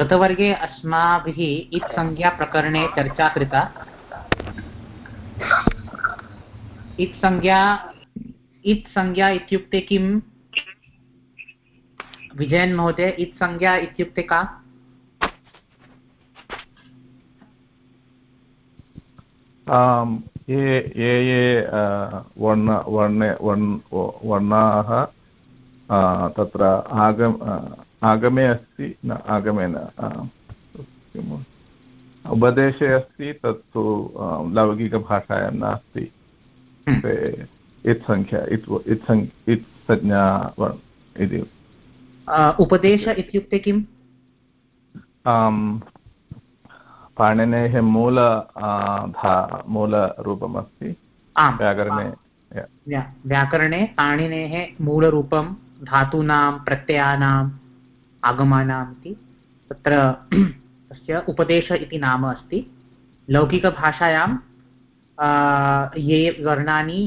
गतवर्गे अस्माभिः इत्संज्ञाप्रकरणे चर्चा कृता। इत्संज्ञा इत्संज्ञा इत्युक्ते किम्? विजयन् महोदय, इत्संज्ञा इत्युक्ते का? ये ये ये वर्ण, वर्णे, वर्णाः तत्र आगम आगमे अस्ति न आगमेन उपदेशे अस्ति तत्तु लौकिकभाषायां नास्ति। हम्म। इत्सङ्ख्या इत् इत् इत् संज्ञा इति। उपदेश इत्युक्ते किम्? पाणिनेः मूल धा मूलरूपमस्ति व्याकरणे व्याकरणे पाणिनेः मूलरूपं धातूनां प्रत्ययानाम् आगमानाम् इति तत्र तस्य उपदेश इति नाम अस्ति। लौकिकभाषायां ये वर्णानि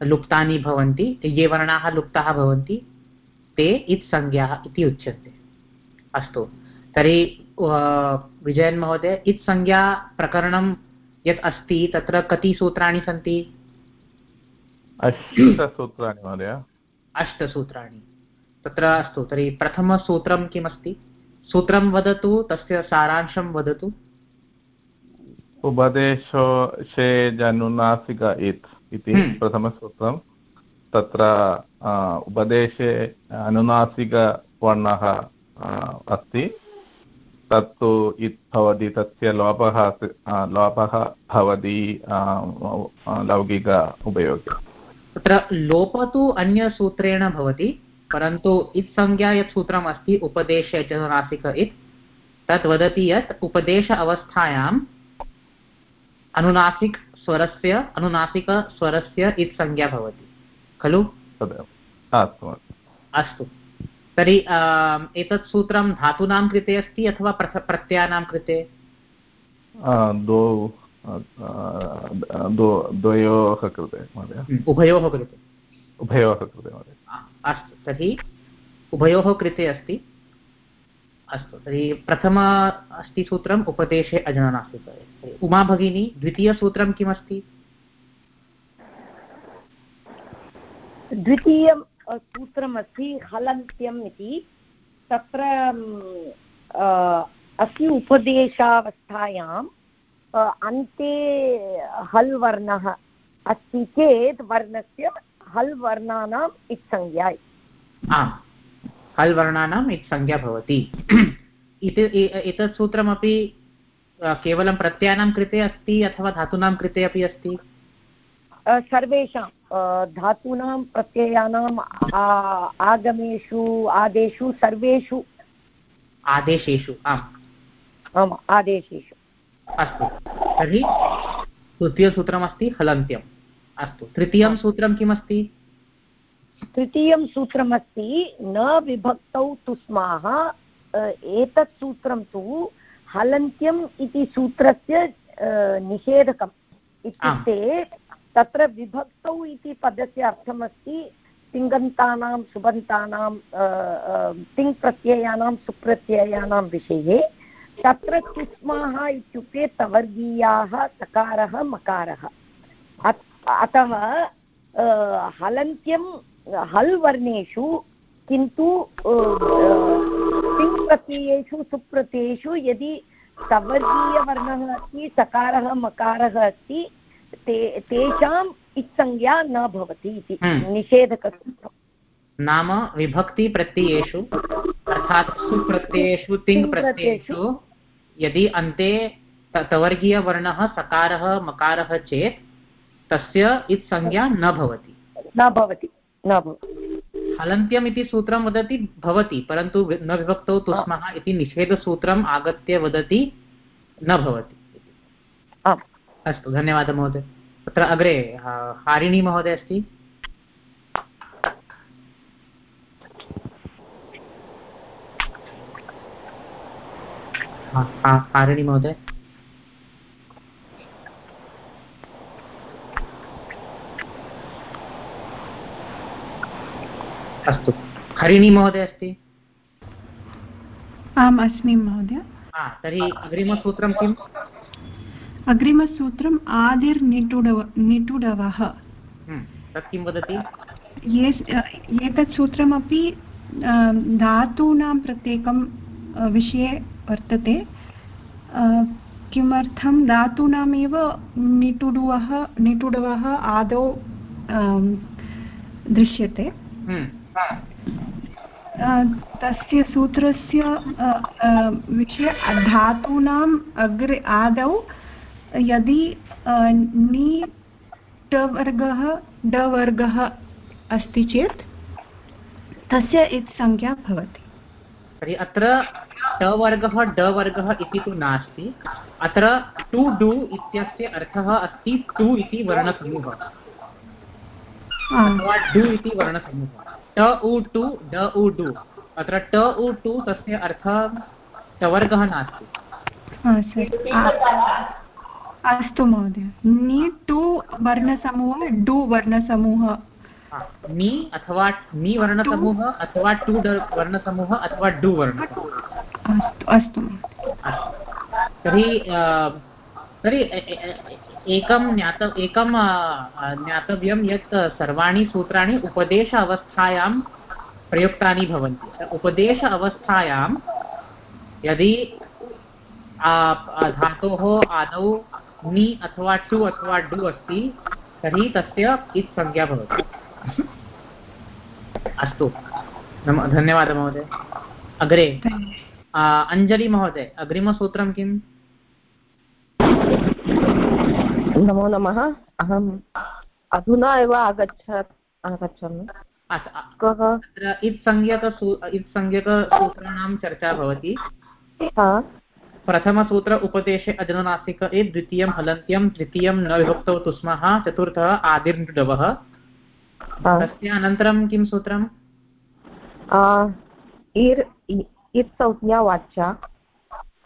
लुप्तानि भवन्ति ये वर्णाः लुप्ताः भवन्ति ते इत्संज्ञाः इति उच्यन्ते अस्तु। तर्हि विजयन् महोदय इत्संज्ञाप्रकरणं यत् अस्ति तत्र कति सूत्राणि सन्ति? अष्टसूत्राणि महोदय। अष्टसूत्राणि। तत्र अस्तु तर्हि प्रथमसूत्रं किमस्ति? सूत्रं वदतु तस्य सारांशं वदतु। उपदेशो शे जनुनासिक इत् इति हम्म। प्रथमसूत्रं। तत्र उपदेशे अनुनासिकवर्णः अस्ति। तत्तु इत् भवति तस्य लोपः लोपः भवति लौकिक उपयोगे। तत्र लोप तु अन्यसूत्रेण भवति। परन्तु इत्संज्ञा यत् सूत्रम् अस्ति उपदेशे च नासिक इत् तत् वदति यत् उपदेश अवस्थायाम् अनुनासिकस्वरस्य अनुनासिकस्वरस्य इत्संज्ञा भवति। खलु? अस्तु। तर्हि एतत् सूत्रं धातूनां कृते अस्ति अथवा प्रत्ययानां कृते? द्वयोः कृते उभयोः कृते। उभयोः कृते महोदय। अस्तु तर्हि उभयोः कृते अस्ति। अस्तु तर्हि प्रथम अस्ति सूत्रम् उपदेशे अजननास्ति उमा भगिनी द्वितीयसूत्रं किमस्ति? द्वितीयं सूत्रमस्ति हलन्त्यम् इति। तत्र अस्य उपदेशावस्थायाम् अन्ते हल् वर्णः अस्ति चेत् वर्णस्य हल् वर्णानाम् इत्संज्ञा हल् वर्णानाम् इत्संज्ञा भवति। एतत् सूत्रमपि केवलं प्रत्ययानां कृते अस्ति अथवा धातूनां कृते अपि अस्ति? सर्वेषां धातूनां प्रत्ययानाम् आगमेषु आदेशु सर्वेषु। आदेशेषु आम्। आम् आदेशेषु। अस्तु। तर्हि तृतीयसूत्रमस्ति हलन्त्यम्। अस्तु। तृतीयं सूत्रं किमस्ति? तृतीयं सूत्रमस्ति, न विभक्तौ तु स्माः एतत् सूत्रं तु हलन्त्यम् इति सूत्रस्य निषेधकम् इत्युक्ते तत्र विभक्तौ इति पदस्य अर्थमस्ति तिङन्तानां, सुबन्तानां तिङ्प्रत्ययानां, सुप्रत्ययानां विषये। तत्र सुस्माः इत्युक्ते तवर्गीयाः, सकारः, मकारः। अतः हलन्त्यं हल् वर्णेषु किन्तु तिङ्प्रत्ययेषु सुप्रत्ययेषु यदि सवर्गीयवर्णः अस्ति सकारः मकारः अस्ति ते तेषाम् इत्संज्ञा न भवति इति हम्म। निषेधकसूत्रम् नाम विभक्तिप्रत्ययेषु अर्थात् सुप्रत्ययेषु तिङ्प्रत्ययेषु यदि अन्ते तवर्गीयवर्णः सकारः मकारः चेत् तस्य इत्संज्ञा न भवति। न भवति न हलन्त्यम् इति सूत्रं वदति भवति परन्तु न विभक्तौ तु स्मः इति निषेधसूत्रम् आगत्य वदति न भवति। अस्तु धन्यवादः महोदय। तत्र अग्रे हारिणी महोदय अस्ति? हारिणी महोदय। अस्तु। हरिणी महोदय अस्ति? आम् अस्मि महोदय। तर्हि अग्रिमसूत्रं किम्? अग्रिमसूत्रम् आदिर्निटुडव निटुडवः। हम्म, तत् किं वदति? ये एतत् सूत्रमपि धातूनां प्रत्येकं विषये वर्तते। किमर्थं धातूनामेव निटुडुवः निटुडवः आदौ दृश्यते। हम्म। तस्य सूत्रस्य विषये धातूनाम् अग्रे आदौ यदि नि टवर्गः डवर्गः अस्ति चेत् तस्य इति संख्या भवति। तर्हि अत्र टवर्गः डवर्गः इति तु नास्ति। अत्र टु डु इत्यस्य अर्थः अस्ति टु इति वर्णसमूहः अथवा डु इति वर्णसमूहः। ट उ टु ड उ डु। अत्र ट उ टु तस्य अर्थः टवर्गः नास्ति। अस्तु महोदय। नि टु वर्णसमूहः डु वर्णसमूहः। नि अथवा नि वर्णसमूहः अथवा टु वर्णसमूहः अथवा डु वर्णसमूहः। अस्तु अस्तु तर्हि तर्हि एकं ज्ञात एकं ज्ञातव्यं यत् सर्वाणि सूत्राणि उपदेश अवस्थायां प्रयुक्तानि भवन्ति। उपदेश अवस्थायां यदि धातोः आदौ नि अथवा टु अथवा डु अस्ति तर्हि तस्य इत् संज्ञा भवति। अस्तु। धन्यवादः महोदय। अग्रे। अञ्जलिमहोदय अग्रिमसूत्रं किम्? नमो नमः। अहम् अधुना एव आगच्छ आगच्छामि। कः? इत्संज्ञक इत्संज्ञकसूत्राणां चर्चा भवति। प्रथमसूत्र उपदेशे अजनुनासिक ए द्वितीयं हलन्त्यं तृतीयं न विभक्तौ तु स्मः चतुर्थः आदिर्डवः तस्य अनन्तरं किं सूत्रम्? इर् इत्संज्ञावाच्या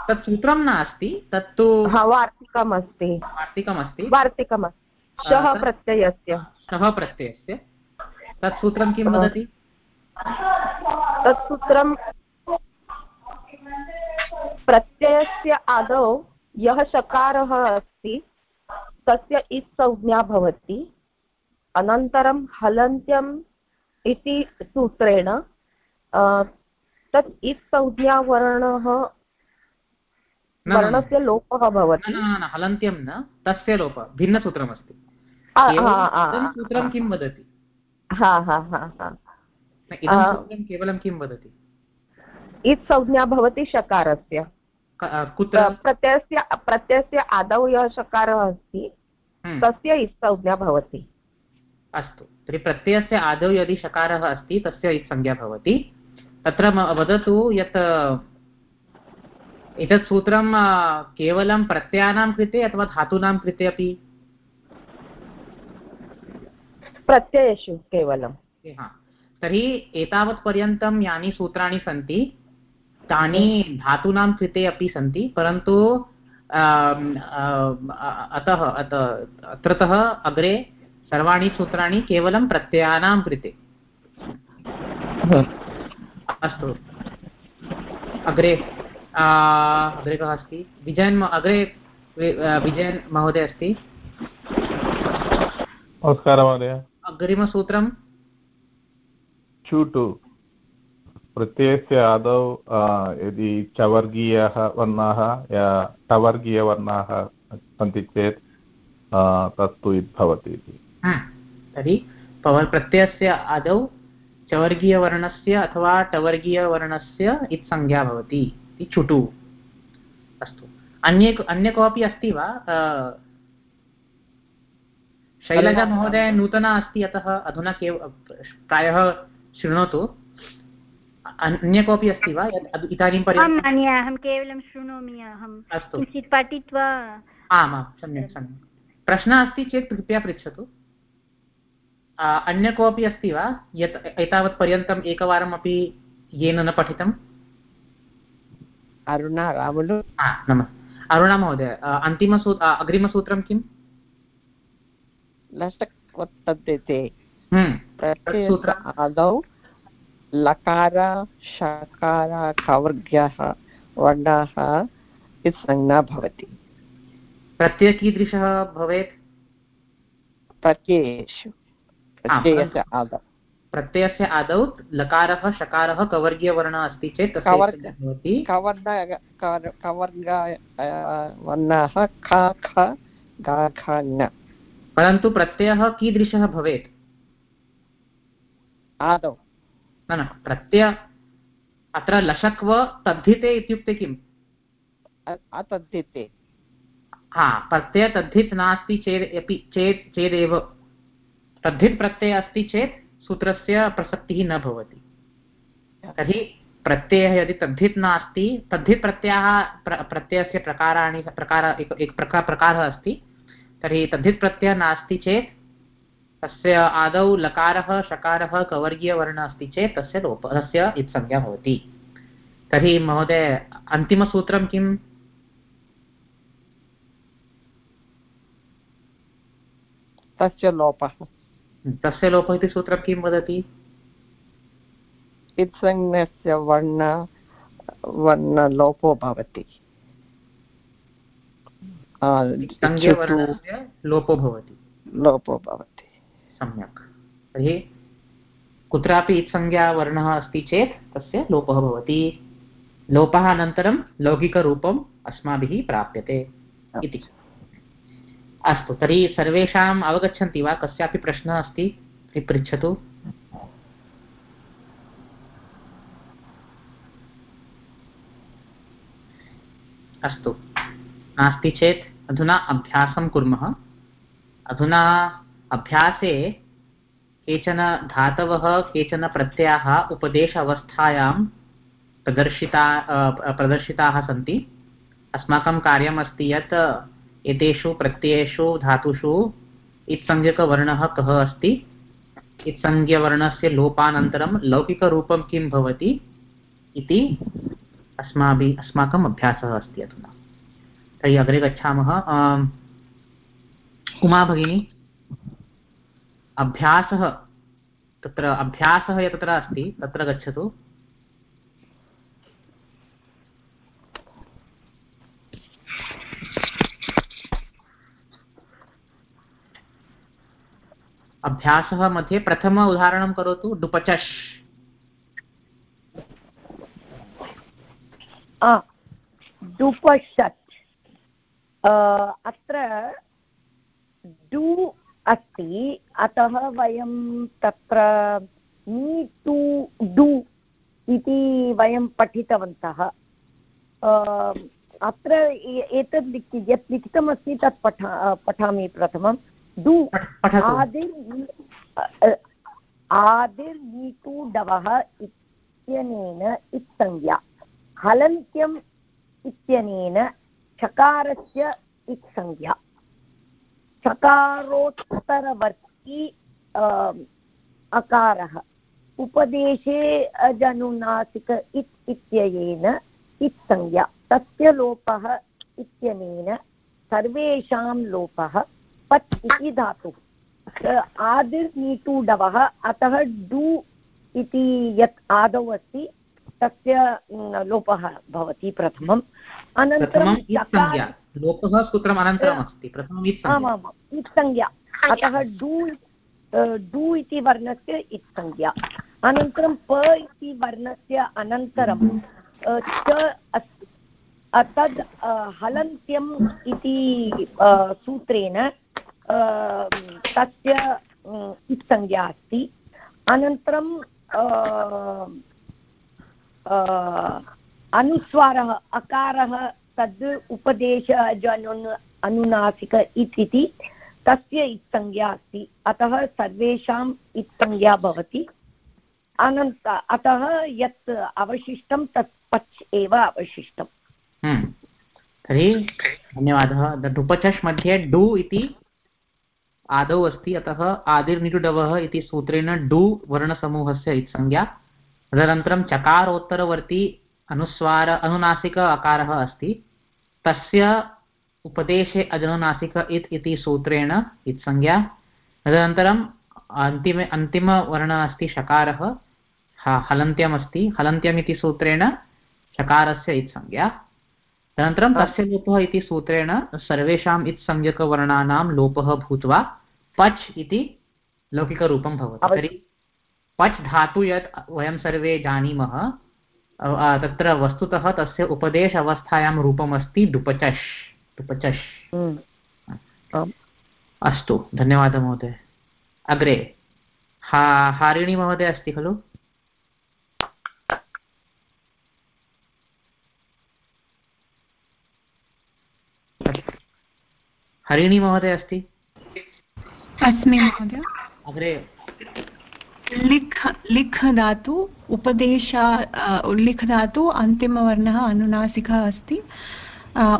तत् सूत्रं नास्ति तत्तु वार्तिकमस्ति। वार्तिकमस्ति। वार्तिकमस्ति। शः प्रत्ययस्य। शः प्रत्ययस्य। तत् सूत्रं किं वदति? तत् सूत्रं प्रत्ययस्य आदौ यः शकारः अस्ति तस्य इत् संज्ञा भवति। अनन्तरं हलन्त्यम् इति सूत्रेण तत् इत् संज्ञावर्णः वर्णस्य लोपः भवति। हलन्त्यं न तस्य लोपः भिन्नसूत्रमस्ति। सूत्रं किं वदति? केवलं किं वदति? इत् संज्ञा भवति शकारस्य कुत्र? प्रत्ययस्य प्रत्ययस्य आदौ यः शकारः अस्ति हम्म। तस्य इत् संज्ञा भवति। अस्तु तर्हि प्रत्ययस्य आदौ यदि शकारः अस्ति तस्य इत् संज्ञा भवति। तत्र वदतु यत् एतत् सूत्रं केवलं प्रत्ययानां कृते अथवा धातूनां कृते अपि? प्रत्ययेषु केवलं। तर्हि एतावत्पर्यन्तं यानि सूत्राणि सन्ति तानि धातूनां कृते अपि सन्ति परन्तु अतः अत्रतः अग्रे सर्वाणि सूत्राणि केवलं प्रत्ययानां कृते। अस्तु। अग्रे। अग्रे कः अस्ति विजयन् अग्रे विजयन् महोदय अस्ति। नमस्कारः महोदय। अग्रिमसूत्रं? चूटु। प्रत्ययस्य आदौ यदि चवर्गीयाः वर्णाः या टवर्गीयवर्णाः सन्ति चेत् तत्तु भवति इति। तर्हि प्रत्ययस्य आदौ चवर्गीयवर्णस्य अथवा टवर्गीयवर्णस्य इत्संज्ञा भवति। इति चुटु अस्तु। अन्ये अन्य कोऽपि अस्ति वा? शैलजा महोदय नूतना अस्ति अतः अधुना केव प्रायः शृणोतु। अन्य कोऽपि अस्ति वा? इदानीं पर्यन्तम् अहं केवलं शृणोमि अहं अस्तु। किञ्चित् पठित्वा आमां सम्यक् सम्यक्। प्रश्नः अस्ति चेत् कृपया पृच्छतु। अन्य कोऽपि अस्ति वा? यत् एतावत्पर्यन्तम् एकवारमपि येन न पठितम्? अरुणा नम अरुणा महोदय अन्तिमसू अग्रिमसूत्रं किम्? लटक् वर्तते हम्म। आदौ लकार शकार कवर्ग्यः वर्णाः संज्ञा भवति। प्रत्यय कीदृशः भवेत्? प्रत्ययेषु। प्रत्ययस्य आदौ। प्रत्ययस्य आदौ लकारः शकारः कवर्गीयवर्णः अस्ति चेत् भवति। कवर्ग कवर्- कवर्ग ख ख ग ख न। परन्तु प्रत्ययः कीदृशः भवेत्? आदौ। न न प्रत्यय अत्र लशक्व तद्धिते इत्युक्ते किम्? अ- अतद्धिते। हा प्रत्यय तद्धित् नास्ति चेत् अपि चेत् चेदेव। तद्धित् प्रत्ययः अस्ति चेत् सूत्रस्य प्रसक्तिः न भवति। तर्हि प्रत्ययः यदि तद्धित् नास्ति तद्धित् प्रत्ययः प्र प्रत्ययस्य प्रकाराणि प्रकार एक एक प्रकार प्रकारः अस्ति तर्हि तद्धित् प्रत्ययः नास्ति चेत् तस्य आदौ लकारः शकारः कवर्गीयवर्णः अस्ति चेत् तस्य लोप तस्य इत्संज्ञा भवति। तर्हि महोदय अन्तिमसूत्रं किम्? तस्य लोपः। तस्य लोपः इति सूत्रं किं वदति? इत्संज्ञस्य वर्ण वर्णलोपो भवति। लोपो भवति। लोपो भवति। सम्यक्। तर्हि कुत्रापि इत्संज्ञा वर्णः अस्ति चेत् तस्य लोपः भवति। लोपः अनन्तरं लौकिकरूपम् अस्माभिः प्राप्यते इति। अस्तु, तर्हि सर्वेषाम् अवगच्छन्ति वा? कस्यापि प्रश्नः अस्ति? पृच्छतु अस्तु। नास्ति चेत् अधुना अभ्यासं कुर्मः। अधुना अभ्यासे केचन धातवः, केचन प्रत्ययाः उपदेश अवस्थायां प्रदर्शिता प्रदर्शिताः सन्ति। अस्माकं कार्यमस्ति यत् एतेषु प्रत्ययेषु धातुषु इत्संज्ञकवर्णः कः अस्ति? इत्संज्ञवर्णस्य लोपानन्तरं लौकिकरूपं किं भवति इति अस्माभिः, अस्माकम् अभ्यासः अस्ति अधुना। तर्हि अग्रे गच्छामः। उमा भगिनी, अभ्यासः, तत्र अभ्यासः यत्र अस्ति, तत्र गच्छतु। अभ्यासः मध्ये प्रथम उदाहरणं करोतु आ, डुपषट् अत्र डु अस्ति अतः वयं तत्र मी टु डु इति वयं पठितवन्तः। अत्र एतद् यत् लिखितमस्ति तत् पठा पठामि प्रथमं पठतु। आदिर् आदिर्नीतु डवः इत्यनेन इत्संज्ञा। हलन्त्यम् इत्यनेन चकारस्य इत्संज्ञा। चकारोत्तरवर्ती अकारः। उपदेशे अजनुनासिक इत् इत्ययेन इत्संज्ञा। तस्य लोपः इत्यनेन सर्वेषां लोपः पत् इति धातुः। अ, आदिर्नीटुडवः अतः डु इति यत् आदौ अस्ति तस्य लोपः भवति प्रथमम्। अनन्तरं लोपः सूत्रम् अनन्तरम् अस्ति। प्रथमम् इत्संज्ञा अतः डु डु इति वर्णस्य इत्संज्ञा अनन्तरं प इति वर्णस्य अनन्तरं च अस्ति। तद् हलन्त्यम् इति सूत्रेण तस्य अ, इत्संज्ञा अस्ति। अनन्तरं अ, अ, अनुस्वारः अकारः तद् उपदेश जनुन् अनुनासिक इत् तस्य इत्संज्ञा अस्ति। अतः सर्वेषाम् इत्संज्ञा भवति। अनन्त अतः यत् अवशिष्टं तत् पच् एव अवशिष्टम्। हम्म। तर्हि धन्यवादः। मध्ये डु इति आदौ अस्ति, अतः आदिर्निटुडवः इति सूत्रेण डु वर्णसमूहस्य इत्संज्ञा तदनन्तरं चकारोत्तरवर्ती अनुस्वार, अनुनासिक अकारः अस्ति। तस्य उपदेशे अजनुनासिक इत् इति सूत्रेण इत्संज्ञा तदनन्तरम् अन्तिमे, अन्तिमवर्णः अस्ति शकारः। हलन्त्यम् अस्ति। हलन्त्यम् इति सूत्रेण चकारस्य इत्संज्ञा तदनन्तरं तस्य लोपः इति सूत्रेण सर्वेषाम् इत्संज्ञकवर्णानां लोपः भूत्वा पच् इति लौकिकरूपं भवति। तर्हि पच् धातु यत् वयं सर्वे जानीमः तत्र वस्तुतः तस्य उपदेश अवस्थायां रूपमस्ति डुपचष् डुपचष् अस्तु धन्यवादः महोदय। अग्रे हा हारिणी महोदय अस्ति खलु? हरिणी महोदय अस्ति? अस्मि महोदय। अग्रे लिख लिख धातु उपदेश लिख धातु अन्तिमवर्णः अनुनासिकः अस्ति।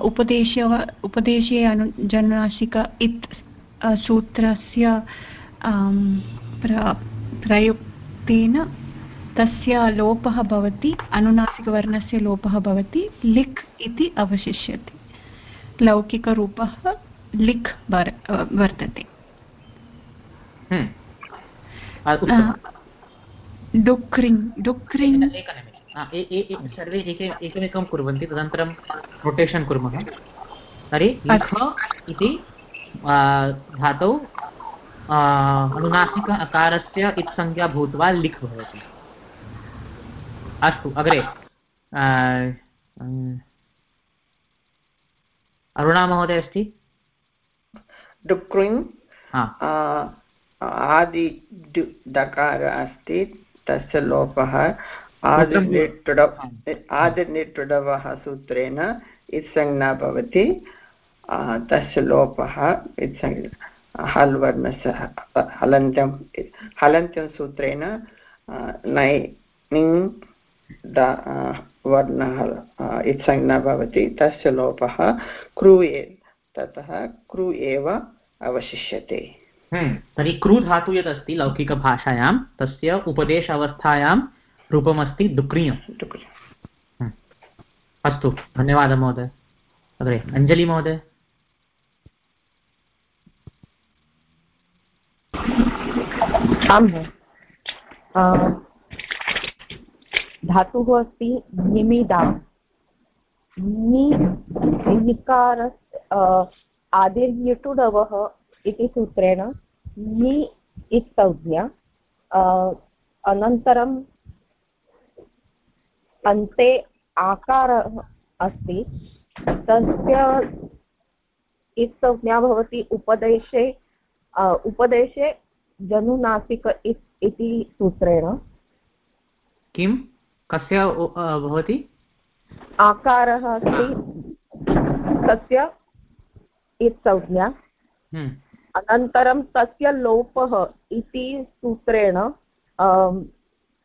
उपदेश उपदेशे अनु जनुनासिक इत् सूत्रस्य प्र प्रयुक्तेन तस्य लोपः भवति अनुनासिकवर्णस्य लोपः भवति लिख् इति अवशिष्यते। लौकिकरूपः लिख् वर्तते। हम्म। डुक्रिङ् डुक्रिङ्। सर्वे एकमेकं कुर्वन्ति तदनन्तरं रोटेशन् कुर्मः। तर्हि लिख इति धातौ अनुनासिक अकारस्य इत्संज्ञा भूत्वा लिख् भवति। अस्तु अग्रे। अरुणा महोदय अस्ति? डुक्रिङ् आदि डकार अस्ति तस्य लोपः आदिनिटुडवः सूत्रेण इत्संज्ञा भवति तस्य लोपः इत्संज्ञा हल् वर्णस्य हलन्त्यं हलन्त्यं सूत्रेण नै निङ् वर्णः इत्संज्ञा भवति तस्य लोपः क्रू ततः क्रू एव अवशिष्यते। हम्म, तर्हि क्रू धातु यत् अस्ति लौकिकभाषायां तस्य उपदेश अवस्थायां रूपमस्ति डुक्रियं हम्म, अस्तु धन्यवादः महोदय। अग्रे अञ्जलि महोदय। आम् धातुः अस्ति निमिदा नि निकार आदिर्यटुडवः इति सूत्रेण नि इत्संज्ञा अनन्तरम् अन्ते आकारः अस्ति। तस्य इत्संज्ञा भवति उपदेशे उपदेशे जनुनासिक इति सूत्रेण। किं? कस्य भवति? आकारः अस्ति। तस्य इत्संज्ञा। हम्म। अनन्तरं तस्य लोपः इति सूत्रेण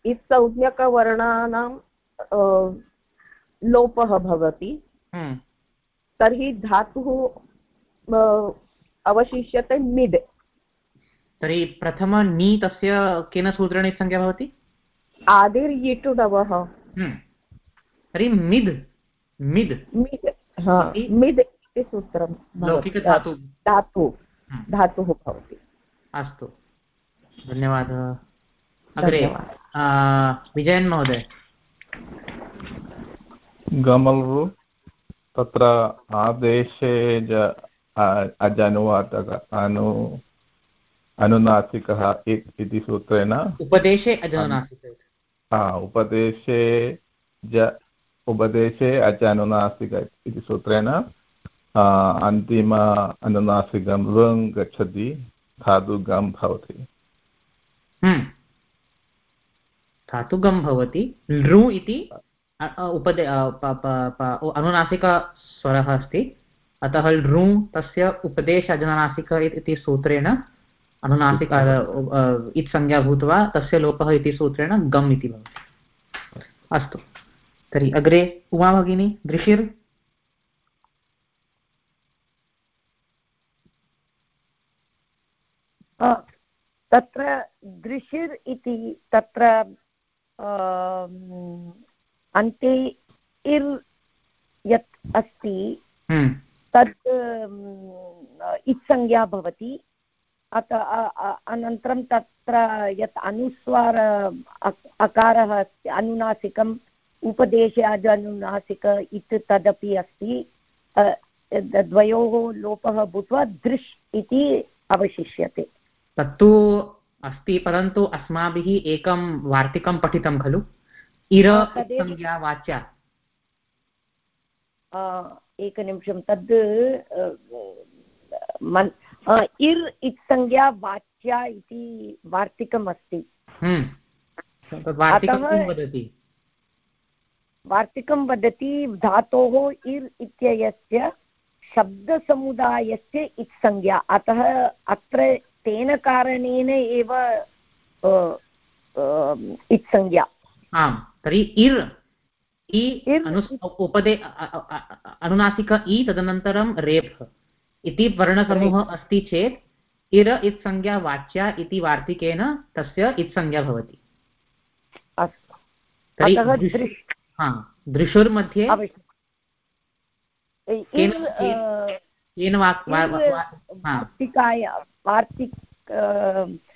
इत्संज्ञकवर्णानां लोपः भवति। हम्म। तर्हि धातुः अवशिष्यते मिड्। तर्हि प्रथम नि तस्य केन सूत्रेण संज्ञा भवति? आदिर्यिटुडवः हम्म। तर्हि मिद् मिद्। मिद् मिद्। इति सूत्रं लौकिकधातु धातु। धातुः। भवति। अस्तु। धन्यवादः। अग्रे विजयन् महोदय। गमल् तत्र आदेशे अजनुवादक अनु अनुनासिकः इति सूत्रेण। उपदेशे अजनुनासिक उपदेशे ज उपदेशे अच अनुनासिक इति सूत्रेण। अन्तिम अनुनासिकं लृङ् गच्छति धातुगं भवति। हम्म। धातुगं भवति, लृ इति उपदे अनुनासिकस्वरः अस्ति। अतः लृ तस्य उपदेश अनुनासिक इति सूत्रेण, अनुनासिक इत्संज्ञा भूत्वा तस्य लोपः इति सूत्रेण गम् इति भवति। अस्तु। तर्हि अग्रे, उमा भगिनी, दृशिर्। तत्र दृशिर् इति तत्र अन्ते इर् यत् अस्ति हम्म। तद् इत्संज्ञा भवति। अत अनन्तरं तत्र यत् अनुस्वार अकारः अस्ति अनुनासिकम् उपदेशे अनुनासिक इति तदपि अस्ति। द्वयोः लोपः भूत्वा दृश् इति अवशिष्यते। तत्तु अस्ति परन्तु अस्माभिः एकं वार्तिकं पठितं खलु इर। संज्ञा वाच्या एकनिमिषं तद् मन् इर् इत्संज्ञा वाच्या इति वार्तिकम् अस्ति हम्म। वार्तिकं वदति धातोः इर् इत्ययस्य शब्दसमुदायस्य इत्संज्ञा अतः अत्र तेन कारणेन एव इत्संज्ञा। आम् तर्हि इर् इर् अनुस् उपदे अनुनासिक इ तदनन्तरं रेफ् इति वर्णसमूहः अस्ति चेत् इर इत्संज्ञा वाच्या इति वार्तिकेन तस्य इत्संज्ञा भवति। अस्तु। हा दृशुर्मध्ये अ, येन वाक् वार्तिकाय वार्तिक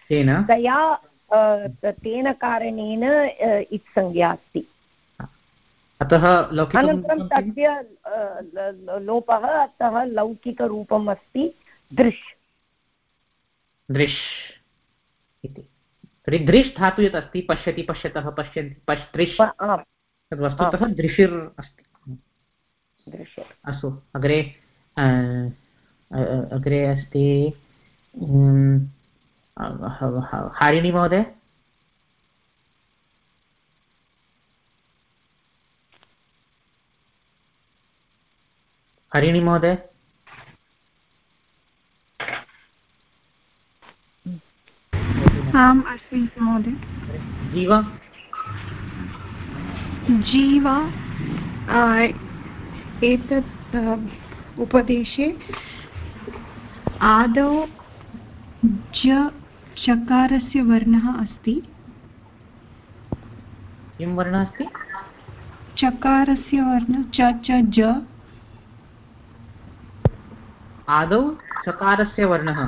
तेन तया तेन कारणेन अ, इत्संज्ञा अस्ति। अतः अनन्तरं तस्य अ, लोपः अतः लौकिकरूपम् अस्ति दृश्। दृश् इति। तर्हि दृश् धातु यत् अस्ति पश्यति पश्यतः पश्यन्ति पश् दृश्। तद् वस्तुतः दृशिर् अस्ति। अस्तु अग्रे अ, अ- अग्रे अस्ति हारिणी महोदय? हरिणी महोदय? आम् अस्मि महोदय। जीव? जीव एतत् उपदेशे आदौ ज चकारस्य वर्णः अस्ति। किं वर्णः अस्ति? चकारस्य वर्ण च च ज। आदौ चकारस्य वर्णः।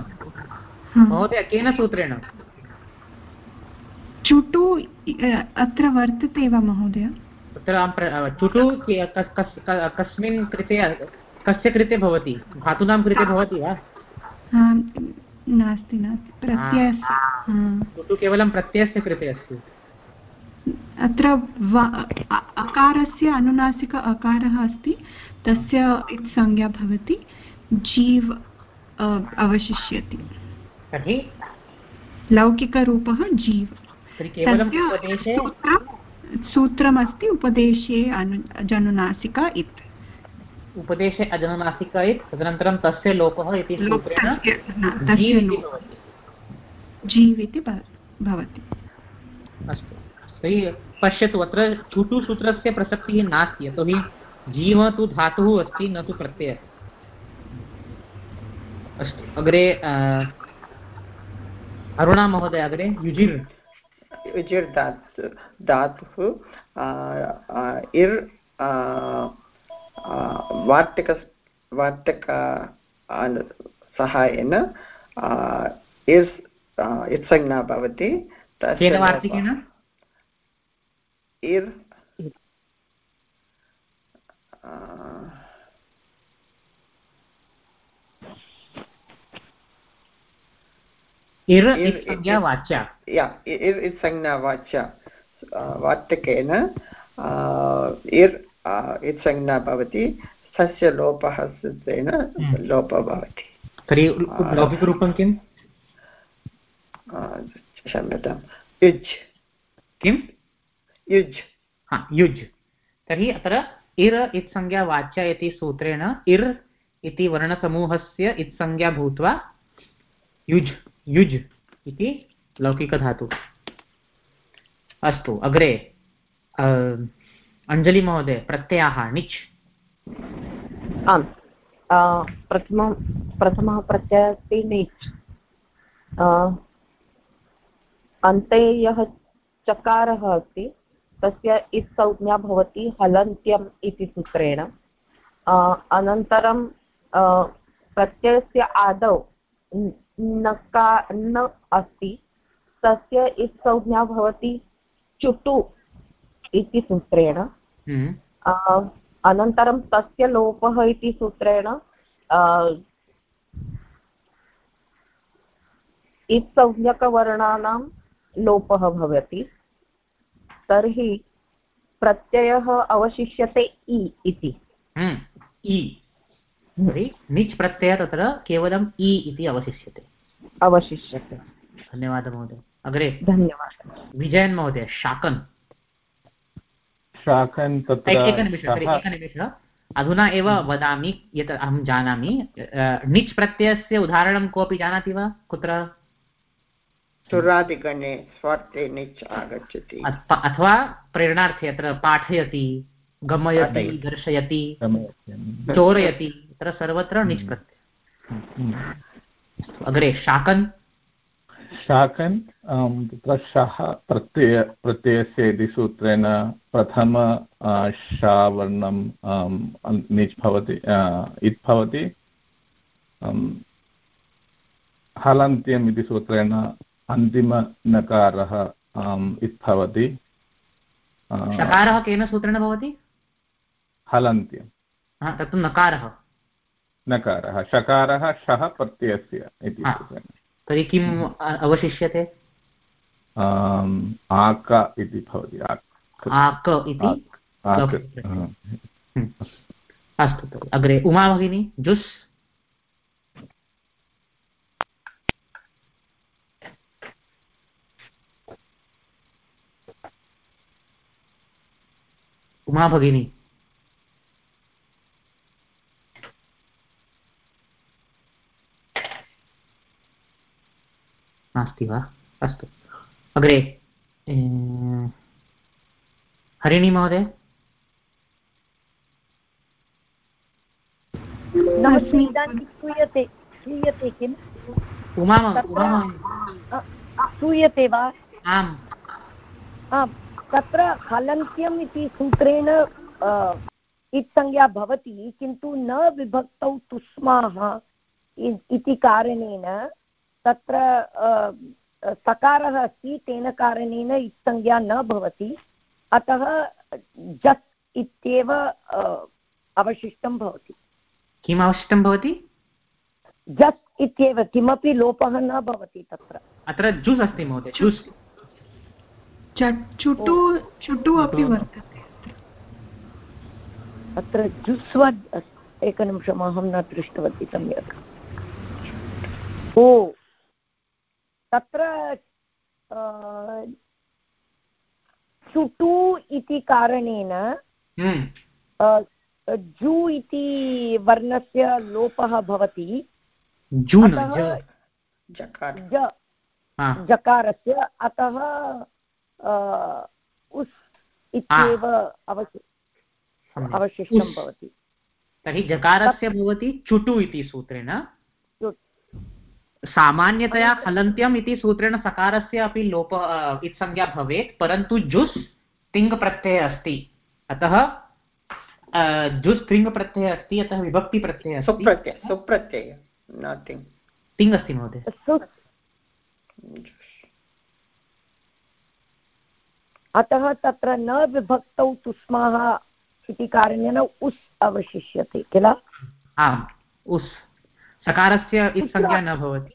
महोदय केन सूत्रेण? चुटु अत्र वर्तते वा महोदय? तत्र चुटु कस्मिन् कृते कस्य कृते भवति? धातूनां कृते भवति वा? नास्ति नास्ति। प्रत्ययस्य। केवलं प्रत्ययस्य कृते अस्ति। अत्र अकारस्य अनुनासिक अकारः अस्ति। तस्य इत्संज्ञा भवति। जीव अवशिष्यति। तर्हि? लौकिकरूपः जीव। सूत्रमस्ति उपदेशे अनु जनुनासिका इति। उपदेशे अजनुनासिक इति तदनन्तरं तस्य लोपः इति सूत्रेण तस्य न, जीव् तस्य इति भवति। अस्तु। तर्हि पश्यतु अत्र चुटु सूत्रस्य प्रसक्तिः नास्ति यतोहि जीव तु धातुः अस्ति न तु प्रत्ययः। अस्तु अग्रे अरुणा महोदय अग्रे युजिर्। युजिर् धातु धातुः इर् वार्तिक वार्तिक सहायेन इस् इत्संज्ञा भवति इर् आ, इर् इर् इति संज्ञा इति- वाच्या वार्तिकेन इर् इत्संज्ञा भवति सस्य लोपः सूत्रेण हम्म। लोपः भवति। तर्हि लौकिकरूपं किम्? आ, क्षम्यतां युज्। किम्? युज्। हा युज्। तर्हि अत्र इर् इत्संज्ञा वाच्या इति सूत्रेण इर् इति वर्णसमूहस्य इत्संज्ञा भूत्वा युज् युज् इति लौकिकधातुः। अस्तु अग्रे अ, अञ्जलिमहोदय प्रत्ययाः णिच् आम् प्रथमं प्रथमः प्रत्ययः अस्ति णिच् अन्ते यः चकारः अस्ति तस्य इत् संज्ञा भवति हलन्त्यम् इति सूत्रेण अनन्तरं प्रत्ययस्य आदौ नका न अस्ति तस्य इत् संज्ञा भवति चुटु इति सूत्रेण अनन्तरं तस्य लोपः इति सूत्रेण इत्संज्ञकवर्णानां लोपः भवति। तर्हि प्रत्ययः अवशिष्यते इ इति। हम्म, इ। निच् प्रत्ययः तत्र केवलम् इ इति अवशिष्यते। अवशिष्यते। धन्यवादः महोदय। अग्रे धन्यवादः। विजयन् महोदय शाकन्। शाकन् तत्र एकनिमिषः एकनिमिषः अधुना एव वदामि यत् अहं जानामि निच् प्रत्ययस्य उदाहरणं कोऽपि जानाति वा? कुत्र? सुरादिगणे स्वार्थे निच् आगच्छति। अथवा प्रेरणार्थे अत्र पाठयति गमयति। दर्शयति चोरयति तत्र सर्वत्र निच् प्रत्ययः। हम्म। अग्रे शाकन् शाकन् अं, तत्र शः प्रत्यय प्रत्ययस्य इति सूत्रेण प्रथम शावर्णं अं, निच् भवति इत् भवति। अं, हलन्त्यम् इति सूत्रेण अन्तिमनकारः इत् भवति। केन सूत्रेण भवति? हलन्त्यं तत्तु नकारः। नकारः शकारः शः प्रत्ययस्य इति सूत्रेण। तर्हि किम् अवशिष्यते? आक इति भवति आक्। इति। हम्म। अस्तु अग्रे उमा भगिनी जुस्। उमा भगिनी। नास्ति वा? अस्तु। अग्रे हरिणी महोदय? श्रूयते किम्? उमा वा? आम्। आम्। तत्र हलन्त्यम् इति सूत्रेण इत्संज्ञा भवति किन्तु न विभक्तौ तुष्माः इति कारणेन तत्र सकारः अस्ति तेन कारणेन इत्संज्ञा न भवति। अतः जस् इत्येव अवशिष्टं भवति। किम् आवश्यकं भवति? जस् इत्येव किमपि लोपः न भवति तत्र। अत्र जूस् अस्ति महोदय जूस्। चुटु चुटु अपि वर्तते अत्र। जुस्वद् अस्ति एकनिमिषम् अहं न दृष्टवती सम्यक्। ओ। तत्र चुटु इति कारणेन हम्म, जु इति वर्णस्य लोपः भवति। जकारस्य अतः उस् इत्येव अवशि अवशिष्टं भवति। तर्हि जकारस्य भवति चुटु इति सूत्रेण। सामान्यतया हलन्त्यम् इति सूत्रेण सकारस्य अपि लोप इत्संज्ञा भवेत् परन्तु जुस् तिङ्प्रत्ययः अस्ति। अतः अ, जुस् तिङ्प्रत्ययः अस्ति अतः विभक्तिप्रत्ययः सुप्रत्यय सुप्रत्यय तिङ् अस्ति महोदय। अतः तत्र न विभक्तौ तुष्माः इति कारणेन उस् अवशिष्यते किल? आम् उस्। सकारस्य इत्संज्ञा न भवति।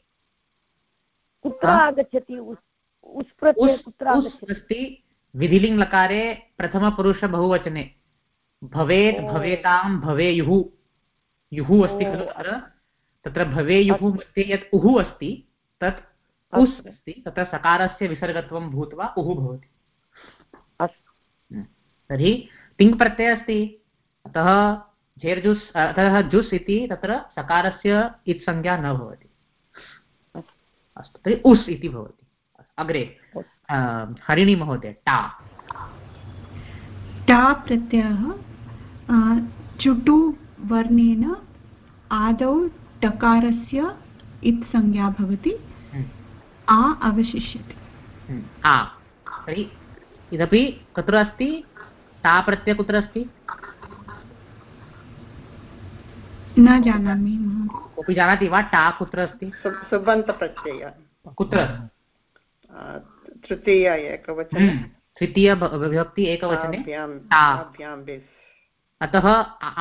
कुत्र? आगच्छति? उस् प्रत्यय कुत्र अस्ति विधिलिङ्गलकारे प्रथमपुरुषबहुवचने भवेत् भवेतां भवेयुः। युः अस्ति खलु तत्र तत्र भवेयुः मध्ये यत् उः अस्ति तत् उस् अस्ति तत्र सकारस्य विसर्गत्वं भूत्वा उः भवति। अस्तु। तर्हि तिङ् प्रत्ययः अस्ति। अतः झेर्जुस् अतः जुस् इति तत्र सकारस्य इत्संज्ञा न भवति। अस्तु तर्हि उस् इति भवति। अग्रे हरिणी महोदय टा। टा प्रत्ययः चुटु वर्णेन आदौ टकारस्य इत्संज्ञा भवति। हम्म, आ अवशिष्यते। हम्म, आ। तर्हि इदपि कुत्र अस्ति? टा प्रत्ययः कुत्र अस्ति? न जानामि कोऽपि जानाति वा टा कुत्र अस्ति। सुबन्तप्रत्यय कुत्र? तृतीय एकवचने। हम्म, तृतीय विभक्ति एकवचने? अतः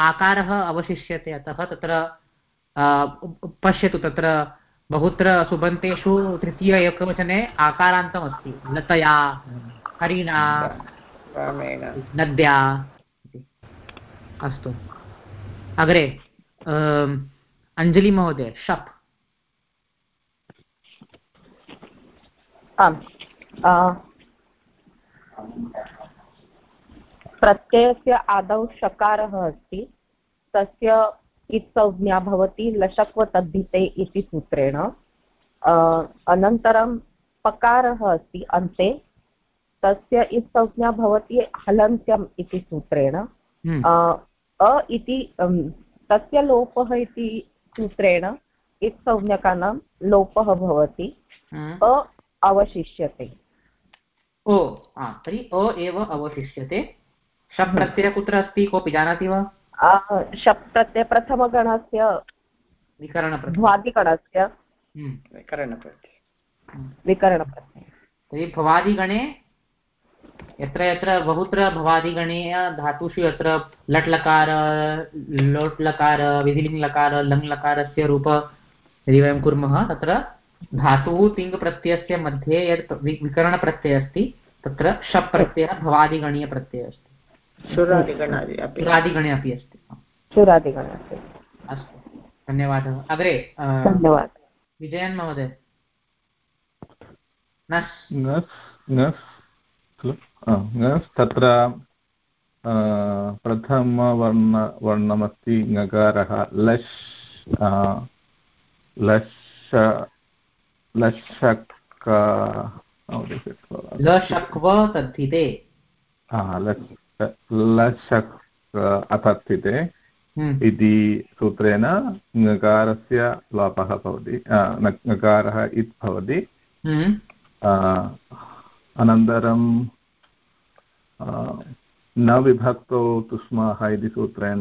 आकारः अवशिष्यते अतः तत्र पश्यतु तत्र बहुत्र सुबन्तेषु तृतीय एकवचने आकारान्तमस्ति लतया हरिणा नद्या। अस्तु। अग्रे। अम्, अञ्जलिमहोदय शप् आम् प्रत्ययस्य आदौ शकारः अस्ति तस्य इत्संज्ञा भवति लशक्वतद्धिते इति सूत्रेण अनन्तरं पकारः अस्ति अन्ते तस्य इत्संज्ञा भवति हलन्त्यम् इति सूत्रेण अ इति तस्य लोपः इति सूत्रेण इत्संज्ञकानां लोपः भवति। हम्म। अ अवशिष्यते। ओ हा तर्हि अ एव अवशिष्यते। शप् प्रत्ययः कुत्र अस्ति? कोऽपि जानाति वा? शप् प्रत्यय प्रथमगणस्य विकरणप्रत्ययः। हम्म, विकरणप्रत्यय। विकरणप्रत्यय। तर्हि भवादिगणे यत्र यत्र बहुत्र भवादिगणीय धातुषु यत्र लट् लकार लोट् लकार विधिलिङ्लकार लङ् लकारस्य रूप यदि वयं कुर्मः तत्र धातुः तिङ्प्रत्ययस्य मध्ये यत् विकरणप्रत्ययः अस्ति तत्र शप् प्रत्ययः भवादिगणीयप्रत्ययः अस्ति। सुरादिगणादि अपि। अस्ति। चुरादिगणस्य अस्तु धन्यवादः। अग्रे धन्यवादः। विजयन् महोदय। नस्। ङस् खलु तत्र प्रथमवर्ण वर्णमस्ति ङकारः लश् लश् लशक् लशक्व तद्धिते लशक् अतस्थिते हम्म, इति सूत्रेण ङकारस्य लोपः भवति ङकारः इत् भवति अनन्तरं न विभक्तौ तुष्माः इति सूत्रेण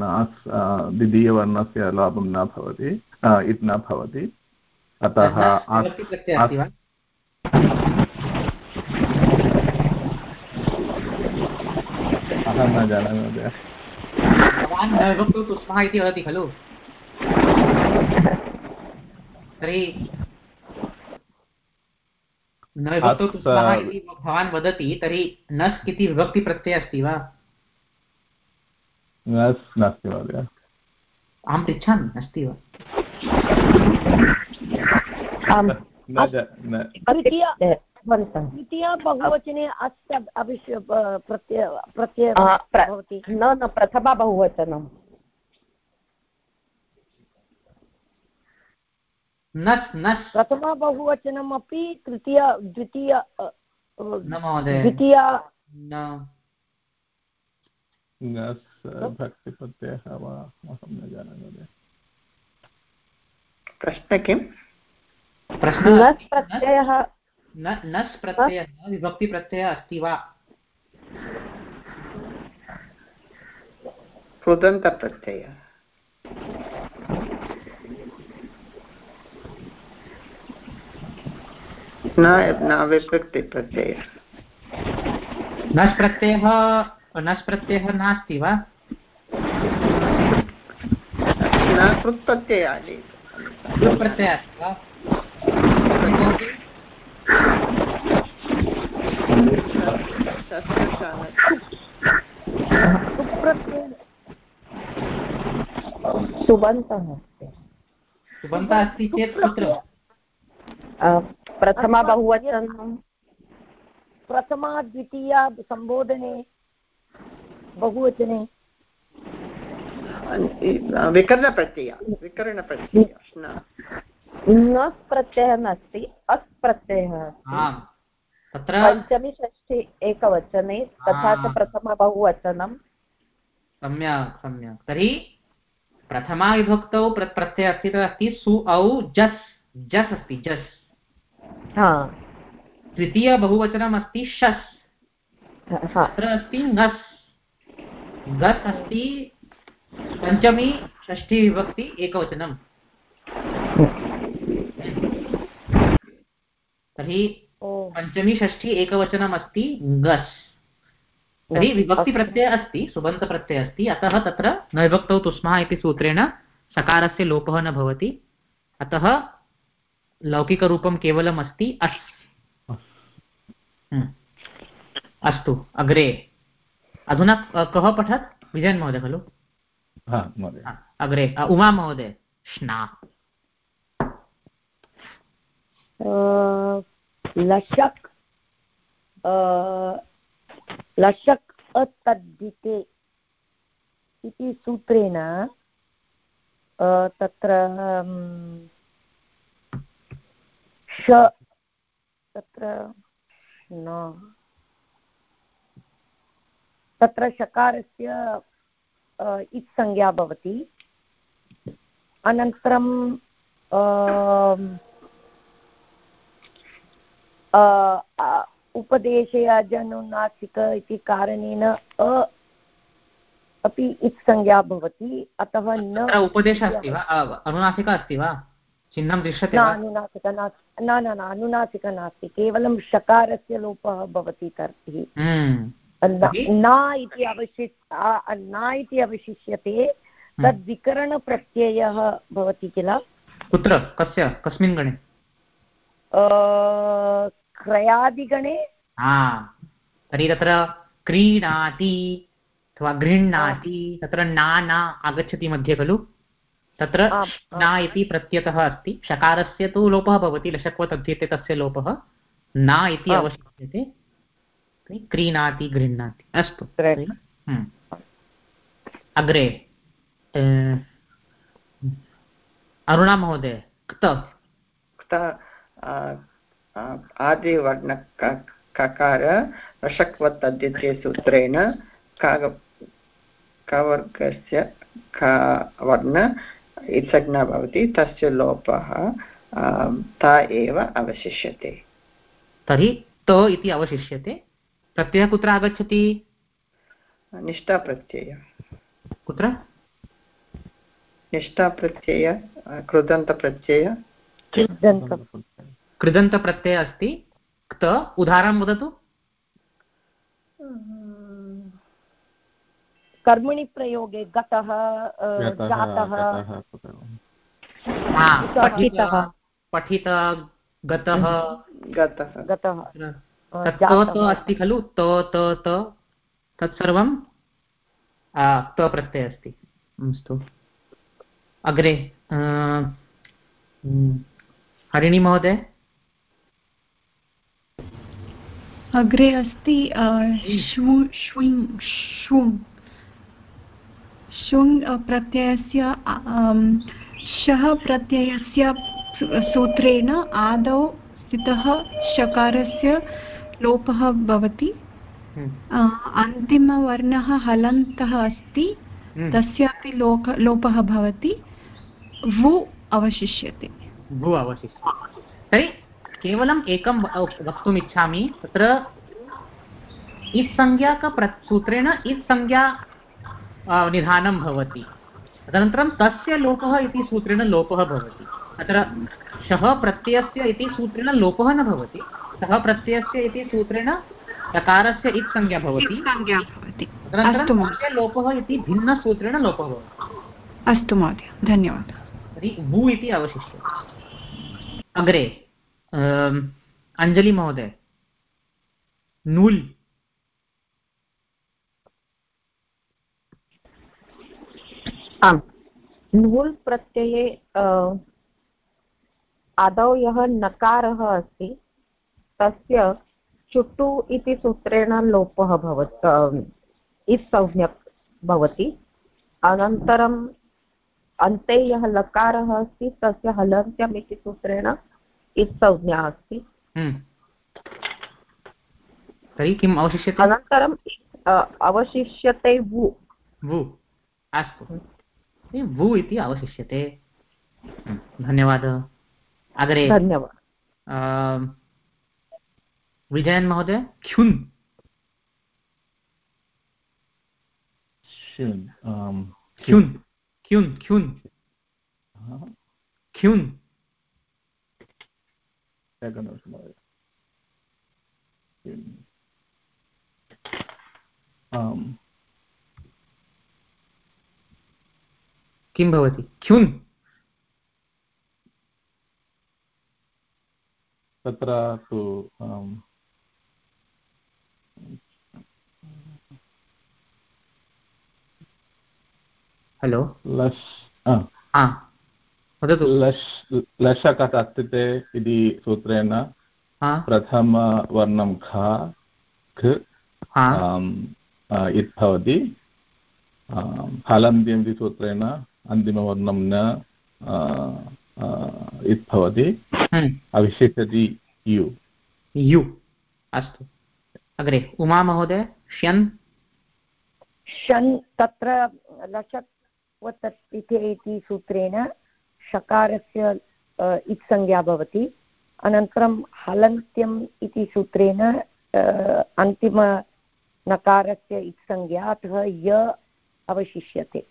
द्वितीयवर्णस्य लाभं न भवति इत् न भवति। अतः अहं न जानामि महोदय। भवान् इति वदति खलु? तर्हि न विभक्तौ अत्- तुष्मः इति भवान् वदति तर्हि नस् इति विभक्तिप्रत्ययः अस्ति वा? नास्ति महोदय। अहं पृच्छामि अस्ति वा? तृतीय बहुवचने प्रत्यय न न प्रथमा बहुवचनं। नस् नस्। प्रथमा बहुवचनमपि तृतीय द्वितीय द्वितीय। वा? अहं न जानामि प्रश्न प्रश्नः नस् प्रत्ययः। नस् प्रत्ययः विभक्तिप्रत्ययः अस्ति वा? कृदन्तप्रत्ययः। न न विभक्तिप्रत्ययः नस् प्रत्ययः। नस् प्रत्ययः नास्ति वा? न कृत्प्रत्ययादि कृत् अस्ति वा? सुबन्तः सुबन्तः अस्ति चेत् कुत्र? प्रथमा बहुवचनं। प्रथमा द्वितीया सम्बोधने बहुवचने। विकरणप्रत्यय विकरणप्रत्यय न। प्रत्ययः नास्ति अस् प्रत्ययः तत्र पञ्चमी षष्ठी एकवचने तथा। च प्रथमा बहुवचनं सम्यक् सम्यक्। तर्हि प्रथमा विभक्तौ प्र प्रत्ययः अस्ति तदस्ति सु औ जस्। जस् अस्ति जस्। हा। द्वितीय बहुवचनम् अस्ति शस् अत्र अस्ति ङस् गस् अस्ति पञ्चमी षष्ठी विभक्ति एकवचनम् तर्हि पञ्चमी षष्ठी एकवचनम् अस्ति गस्। तर्हि विभक्तिप्रत्ययः अस्ति सुबन्तप्रत्ययः अस्ति। अतः तत्र न विभक्तौ तुस्मः इति सूत्रेण सकारस्य लोपः न भवति। अतः लौकिकरूपं केवलम् अस्ति अस्। हम्म। अस्तु अग्रे। अधुना कः पठत्? विजयन् महोदय खलु? हा अग्रे उमा महोदय श्ना। लशक् लशक् अतद्धिते इति सूत्रेण तत्र श तत्र न। तत्र शकारस्य अ, इत् संज्ञा भवति। अनन्तरं उपदेशे अजनुनासिक इति कारणेन अ अपि इत् संज्ञा भवति अतः न उपदेशः अस्ति वा? अनुनासिका अस्ति वा? चिह्नं दृश्यते न अनुनासिक नास्ति न न न अनुनासिक नास्ति। केवलं शकारस्य लोपः भवति तर्हि। हम्म, न इति अवशि न इति अवशिष्यते तद् विकरणप्रत्ययः भवति किल? कुत्र? कस्य? कस्मिन् गणे? क्रयादिगणे? हा। तर्हि तत्र क्रीणाति अथवा गृह्णाति तत्र ना न आगच्छति मध्ये खलु? तत्र न इति प्रत्ययः अस्ति। शकारस्य तु लोपः भवति लशक्वत् अध्येते तस्य लोपः। न इति अवशिष्यते क्रीणाति गृह्णाति। अस्तु। अग्रे। अरुणा महोदय क्त। क्त आदिवर्ण ककार रषक्वत् अद्यते सूत्रेण कवर्गस्य क वर्ण इत्सज्ञा भवति तस्य लोपः ता एव अवशिष्यते। तर्हि त इति अवशिष्यते। प्रत्ययः कुत्र आगच्छति? निष्ठाप्रत्यय। कुत्र? निष्ठाप्रत्यय कृदन्तप्रत्यय। कृदन्तं कृदन्तप्रत्ययः अस्ति। क्त उदाहरणं वदतु। कर्मणि प्रयोगे गतः जातः। हा? पठित पठित गतः। गतः। त त अस्ति खलु? त त त। तत्सर्वं त प्रत्ययः अस्ति। अस्तु। अग्रे हरिणी महोदय? अग्रे अस्ति श्वु श्विङ् श्वुङ् शुङ् प्रत्ययस्य शः प्रत्ययस्य सूत्रेण आदौ स्थितः शकारस्य लोपः भवति। हम्म, अन्तिमवर्णः हलन्तः अस्ति हम्म, तस्यापि लोक लोपः भवति। वु अवशिष्यते। भू अवशिष्यते। तर्हि केवलम् एकं व- वक्तुम् इच्छामि तत्र इत्संज्ञाकप्र सूत्रेण इत्संज्ञा निधानं भवति। तदनन्तरं तस्य लोपः इति सूत्रेण लोपः भवति। अत्र शः प्रत्ययस्य इति सूत्रेण लोपः न भवति। सः प्रत्ययस्य इति सूत्रेण भवति। संज्ञा भवति। तदनन्तरं अस्तु महोदय। तस्य लोपः इति भिन्नसूत्रेण लोपः भवति। अस्तु महोदय। धन्यवादः। तर्हि वु इति अवशिष्यते। अग्रे अम्, अञ्जलि महोदय नूल्। आम्। नूल् प्रत्यये आदौ यः नकारः अस्ति तस्य चुटु इति सूत्रेण लोपः भवति इत् संज्ञक् भवति। अनन्तरम् अन्ते यः लकारः अस्ति तस्य हलन्त्यम् इति सूत्रेण इत् संज्ञा अस्ति। हम्म। तर्हि किम् अवशिष्यते? अनन्तरम् अवशिष्यते वु। वु अस्तु। वु इति अवशिष्यते। धन्यवादः। अग्रे धन्यवादः। विजयन् महोदय ख्युन्। ख्युन् ख्युन् ख्युन् ख्युन्। एकनिमिषं महोदय आम् किं भवति? ख्युन्। तत्र तु हलो? लश् वदतु। लश् लशकतस्तिते इति सूत्रेण प्रथमवर्णं ख ख इत् भवति। हलन्त्यम् इति सूत्रेण अन्तिमवर्णं न इत् भवति हम्म। अविशिष्यति यु। यु। अस्तु। अग्रे उमा महोदय ष्यन् षन् तत्र लशत्वतत्तिथे इति सूत्रेण षकारस्य इत्संज्ञा भवति। अनन्तरं हलन्त्यम् इति सूत्रेण अन्तिमनकारस्य इत्संज्ञा अतः य अवशिष्यते।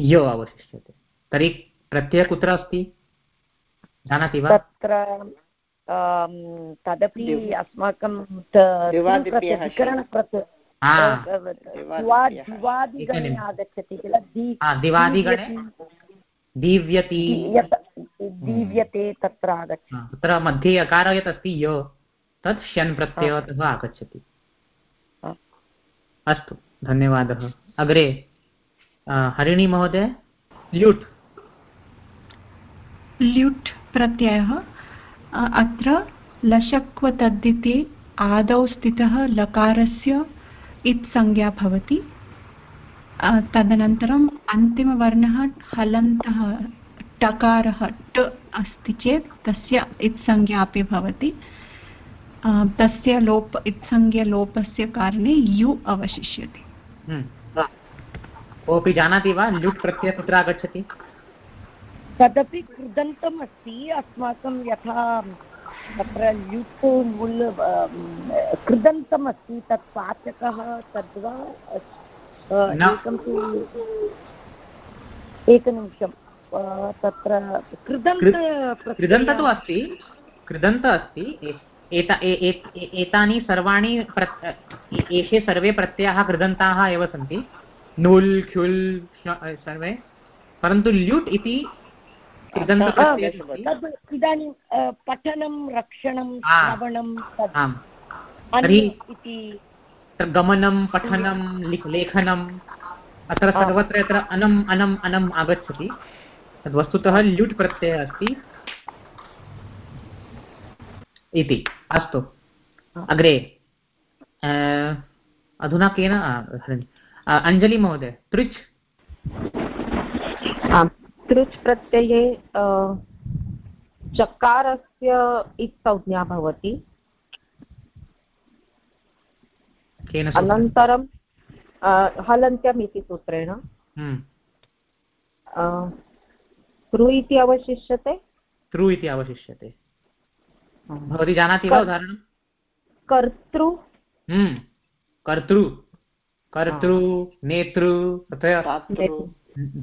य अवशिष्यते। तर्हि प्रत्ययः कुत्र अस्ति? जानाति वा? तत्र तदपि अस्माकं आगच्छति किल? दिवादिगणे? दीव्यति दीव्यते। तत्र आगच्छति। तत्र मध्ये अकार यत् अस्ति य तत् शन् प्रत्ययतः आगच्छति। अस्तु धन्यवादः। अग्रे हरिणी महोदय? ल्युट् ल्युट् प्रत्ययः अत्र लशक्वतद्धिते आदौ स्थितः लकारस्य इत्संज्ञा भवति। तदनन्तरम् अन्तिमवर्णः हलन्तः टकारः ट अस्ति चेत् तस्य इत्संज्ञा अपि भवति। तस्य लोप इत्संज्ञलोपस्य कारणे यु अवशिष्यति। हम्म। कोऽपि जानाति वा? ल्युट् प्रत्ययः कुत्र आगच्छति? तदपि कृदन्तम् अस्ति अस्माकं यथा तत्र ल्युट् मुल् कृदन्तम् अस्ति तत् पाचकः तद्वा एकं तु एकनिमिषं तत्र कृदन्त कृदन्त तु अस्ति। कृदन्त अस्ति। एतानि सर्वाणि एषे सर्वे प्रत्ययाः कृदन्ताः एव सन्ति। नुल् ख्युल् सर्वे। परन्तु ल्युट् इति इदानीं पठनं रक्षणं श्रवणं तर्हि इति गमनं पठनं लेखनम् अत्र सर्वत्र यत्र अनम् अनम् अनम् आगच्छति। तद् वस्तुतः ल्युट् प्रत्ययः अस्ति। इति। अस्तु। अग्रे अधुना केन अञ्जलि महोदय तृच् तृच् प्रत्यये चकारस्य इत् संज्ञा भवति। अनन्तरं हलन्त्यम् इति सूत्रेण। हम्म। तृ इति अवशिष्यते? तृ इति अवशिष्यते। भवती जानाति वा उदाहरणं? कर्तृ। हम्म। कर्तृ। कर्तृ नेतृ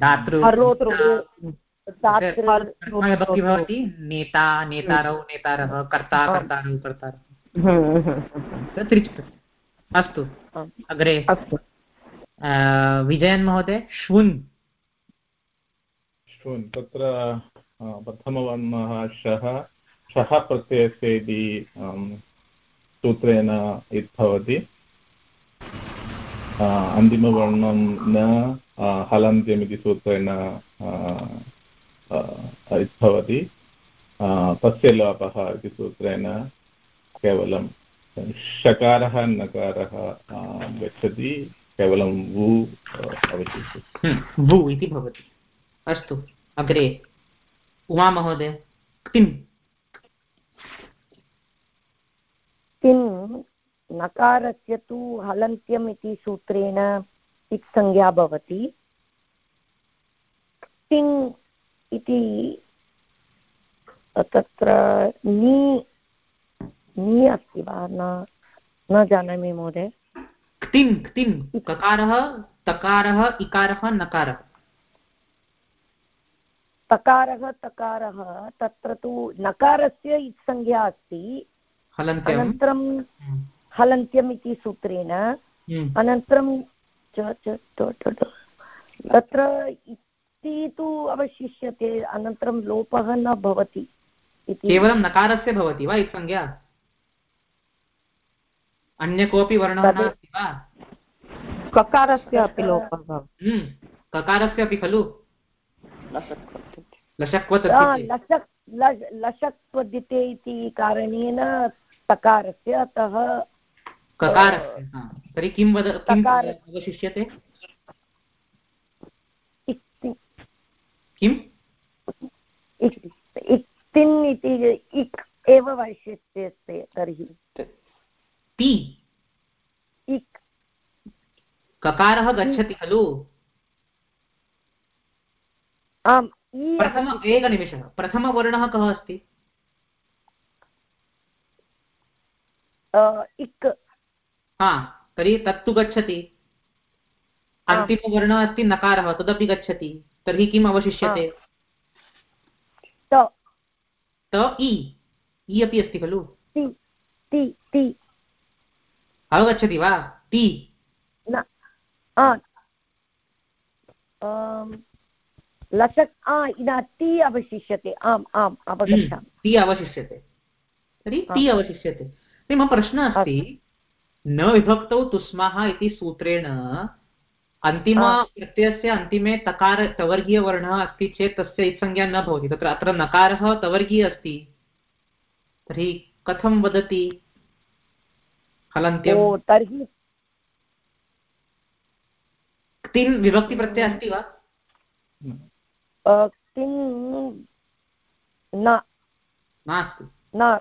दातृ। भक्ति भवति नेता नेतारौ नेतारः कर्ता कर्तारौ कर्तारः। त्रिच् अस्तु। अग्रे। अस्तु। विजयन् महोदय श्वुन्। श्वुन्। तत्र प्रथमवर्णः शः शः प्रत्ययस्य इति सूत्रेण इत् भवति। अन्तिमवर्णं न हलन्त्यमिति सूत्रेण भवति तस्य लोपः इति सूत्रेण केवलं षकारः नकारः गच्छति केवलं वु अवशिष्यते वु इति भवति अस्तु अग्रे उमा महोदय किं किं नकारस्य तु हलन्त्यम् इति सूत्रेण इत्संज्ञा भवति। तिङ् इति तत्र नी नी अस्ति वा? न न जानामि महोदय। क्तिन् क्तिन् ककारः तकारः इकारः नकारः। तकारः तकारः तत्र तु नकारस्य इत्संज्ञा अस्ति। अनन्तरं हम्म, हलन्त्यम् इति सूत्रेण हम्म, अनन्तरं। तत्र इति तु अवशिष्यते अनन्तरं लोपः न भवति केवलं नकारस्य भवति वा इत्संज्ञा अन्य कोऽपि वर्णः नास्ति वा? ककारस्य अपि लोपः हम्म, ककारस्य अपि खलु? लशक्वत् लशक् लश्- इति कारणेन तकारस्य अतः ककारस्य हा। तर्हि किं वद किं अवशिष्यते किम्? इक्तिन् इति इक् एव वैशिष्ट्यते तर्हि. ति इक्. ककारः गच्छति खलु? आम् प्रथम एकनिमिषः प्रथमवर्णः कः अस्ति? इक्. हा तर्हि तत्तु गच्छति। अन्तिमवर्णः अस्ति नकारः तदपि गच्छति। तर्हि किम् अवशिष्यते? त। इ। इ अपि अस्ति खलु? ति ति ति। अवगच्छति वा? ति। आ। ति अवशिष्यते। आम् आम् अवगच्छामि। ति अवशिष्यते। तर्हि ति अवशिष्यते। मम प्रश्नः अस्ति। न विभक्तौ तुस्माः इति सूत्रेण। अन्तिम हा। प्रत्ययस्य अन्तिमे तकार तवर्गीयवर्णः अस्ति चेत् तस्य इत्संज्ञा न भवति। तत्र अत्र नकारः तवर्गीय अस्ति। तर्हि कथं वदति? हलन्त्यं तर्हि क्तिन् विभक्तिप्रत्ययः अस्ति वा? न। नास्ति। न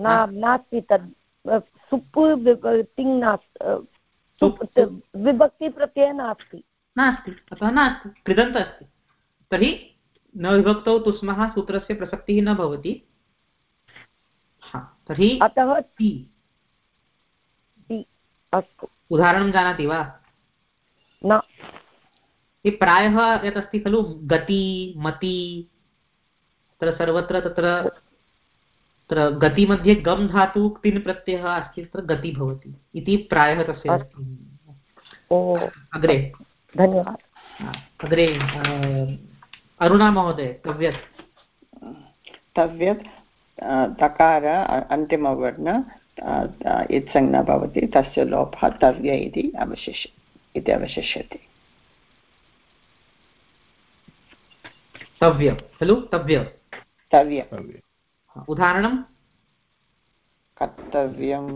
न नास्ति तद्। सुप् तिङ् नास्ति त- विभक्तिप्रत्ययः नास्ति। नास्ति अतः नास्ति कृदन्त अस्ति। तर्हि न विभक्तौ तुस्मः सूत्रस्य प्रसक्तिः न भवति। तर्हि अतः ति ति अस्तु। उदाहरणं जानाति वा? न। प्रायः यत् अस्ति खलु गति मति तत्र सर्वत्र तत्र तत्र गतिमध्ये गम् धातु क्तिन् प्रत्ययः अस्ति तत्र गति भवति इति प्रायः तस्य अग्रे। धन्यवादः। अग्रे अरुणा महोदय तव्यत्। तव्यत् तकार अन्तिमवर्ण इत्संज्ञा भवति तस्य लोपः तव्य इति अवशिष्य इति अवशिष्यते। तव्य खलु? तव्य। तव्य। उदाहरणं? कर्तव्यं।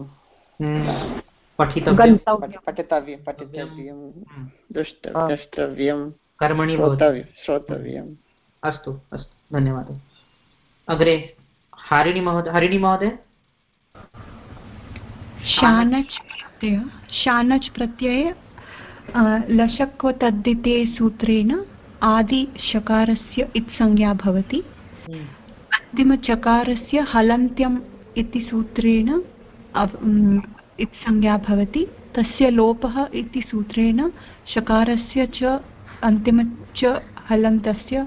हम्म, पठितव्यं। पठितव्यं पठितव्यं। हम्म। द्रष्टव्यं कर्मणि श्रोतव्यम् अस्तु अस्तु धन्यवादः। अग्रे हारिणि महोदय हरिणि महोदय? शानच् प्रत्यय शानच् प्रत्यये लशक्व तद्धिते सूत्रेण आदिशकारस्य इत्संज्ञा भवति। हम्म, अन्तिमचकारस्य हलन्त्यम् इति सूत्रेण इत्संज्ञा भवति। तस्य लोपः इति सूत्रेण शकारस्य च अन्तिमच हलन्तस्य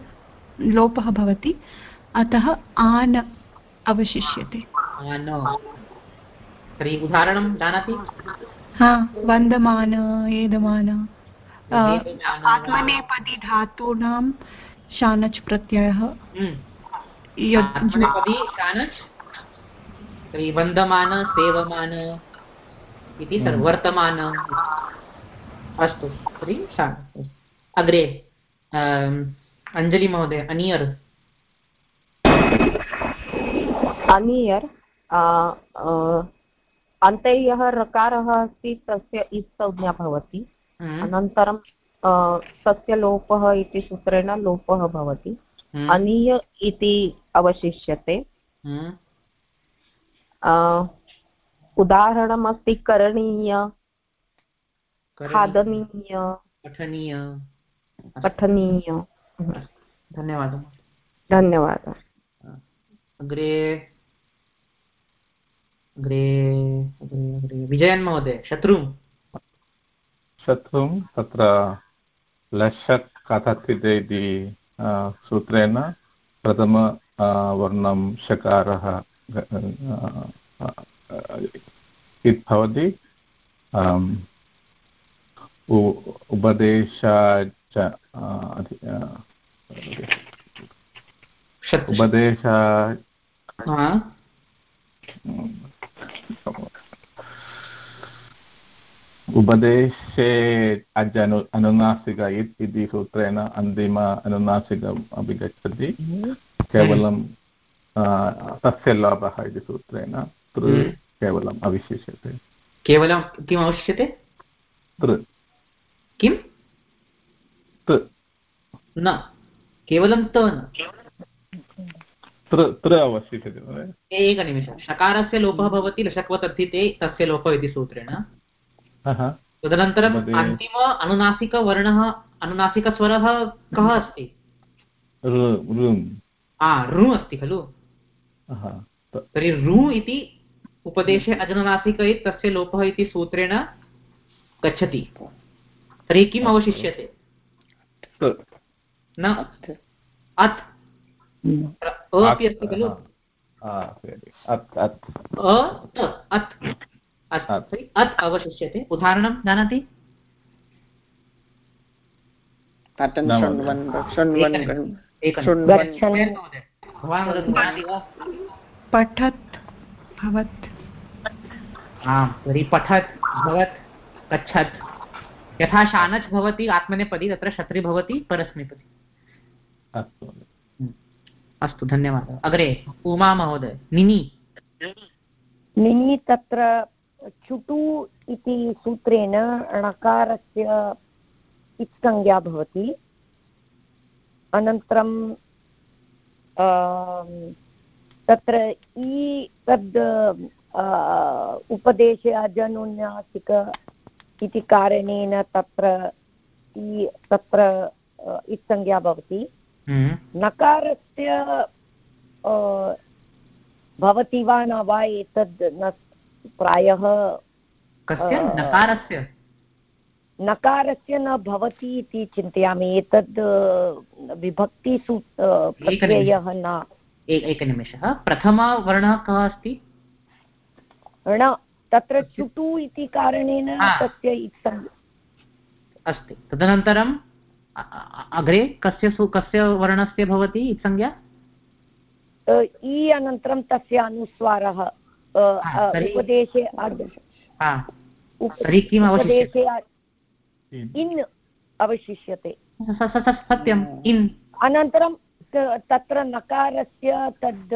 लोपः भवति। अतः आन् अवशिष्यते। तर्हि उदाहरणं जानाति? हा वन्दमान एदमान आत्मनेपदी धातूनां शानच् प्रत्ययः हम्म, यद् आत्मनेपदी शानच् तर्हि वन्दमान सेवमान इति वर्तमान। अस्तु तर्हि शानच् अग्रे अम्, अञ्जलि महोदय अनियर्। अनियर् अ, अ, अन्ते यः रकारः अस्ति तस्य इत् संज्ञा भवति हम्म, अनन्तरं तस्य लोपः इति सूत्रेण लोपः भवति। हम्म, अनीय इति अवशिष्यते। हम्म, अ, उदाहरणमस्ति करणीय खादनीय। पठनीय। पठनीय। धन्यवादः। धन्यवादः। अग्रे। अग्रे अग्रे अग्रे। विजयन् महोदय शत्रु। शत्रुं तत्र लषक् कथचित् इति सूत्रेण प्रथम वर्णं शकारः इति भवति उपदेशाच उपदेश उपदेशे अज अनु अनुनासिक इति सूत्रेण अन्तिम अनुनासिकम् अपि गच्छति केवलं तस्य लाभः इति सूत्रेण तृ। केवलम् अविशिष्यते केवलं किम् अवशिष्यते तृ किं तृ न केवलं त न तृ अवशिष्यते एकनिमिषं शकारस्य लोपः भवति लशक्वतद्धिते तस्य लोपः इति सूत्रेण तदनन्तरम् अन्तिम अनुनासिकवर्णः अनुनासिकस्वरः कः अस्ति? ऋ अस्ति खलु। तर्हि ऋ इति उपदेशे अजनुनासिक तस्य लोपः इति सूत्रेण गच्छति। तर्हि किम् अवशिष्यते? न। अत्। अपि अस्ति खलु। अत्। अत् अवशिष्यते। उदाहरणं जानाति? पठत् भवत्। आम् तर्हि पठत् भवत् गच्छत्। यथा शानच् भवति आत्मनेपदी तत्र शत्रि भवति परस्मैपदी। अस्तु। अस्तु धन्यवादः। अग्रे उमा महोदय निनि। निनि तत्र चुटु इति सूत्रेण णकारस्य इत्संज्ञा भवति अनन्तरं तत्र इ तद् उपदेशे अजनुन्यासिक इति कारणेन तत्र तत्र इत्संज्ञा भवति हम्म। नकारस्य भवति वा न वा एतद् न प्रायः नकारस्य? नकारस्य न भवति इति चिन्तयामि। एतद् विभक्तिसू प्रत्ययः न। एकनिमेषः। प्रथमवर्णः कः अस्ति? न तत्र चुटु इति कारणेन तस्य इत्थम् अस्ति। तदनन्तरम् अग्रे कस्य कस्य वर्णस्य भवति संज्ञा इ अनन्तरं तस्य अनुस्वारः। उपदेशे उपदेशे इन् अवशिष्यते। सत्यम् इन्। अनन्तरं तत्र नकारस्य तद्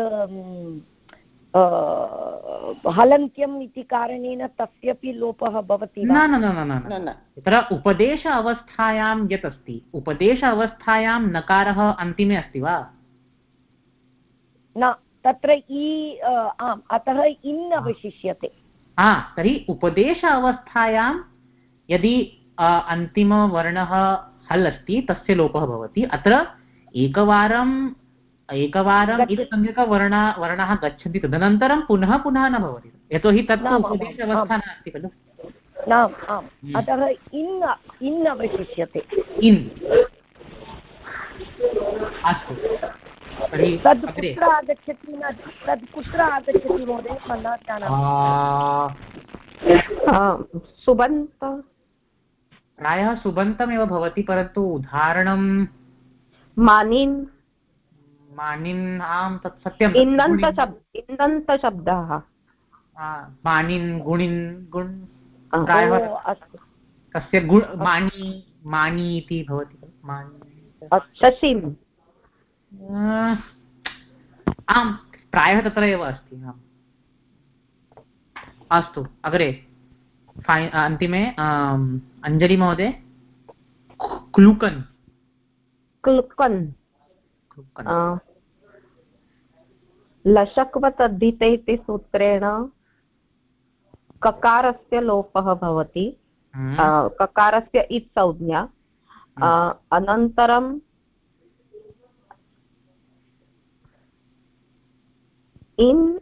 हलन्त्यम् इति कारणेन तस्यपि लोपः भवति न न। न न। तत्र उपदेश अवस्थायां यत् अस्ति उपदेश अवस्थायां नकारः अन्तिमे अस्ति वा? न। तत्र इ आम् अतः इन् अवशिष्यते। हा तर्हि उपदेश अवस्थायां यदि अन्तिमवर्णः हल् अस्ति तस्य लोपः भवति। अत्र एकवारं एकवारम् इति सम्यक् वर्णः गच्छन्ति तदनन्तरं पुनः पुनः न भवति। यतोहि तत्र उपदेश अवस्था नास्ति खलु। हम्म। अतः इन् इन् अवशिष्यते। इन्। अस्तु। तद् कुत्र आगच्छति न तद् कुत्र आगच्छति महोदय न जानामि सुबन्त। प्रायः सुबन्तमेव भवति परन्तु उदाहरणं मानिन्। मानिन् आं तत् सत्यम् इन्दन्तशब् इन्दन्तशब्दः मानिन् गुणिन् गुण् प्रायः कस्य गुण् मानि मानि इति भवति खलु। शशिम् आं प्रायः तत्र एव अस्ति आम्। अस्तु अग्रे अन्तिमे अञ्जलिमहोदय क्लुकन्। क्लुकन्। लशक्वतद्धिते इति सूत्रेण ककारस्य लोपः भवति। हम्म। ककारस्य इत् संज्ञा हम्म। अनन्तरं इन्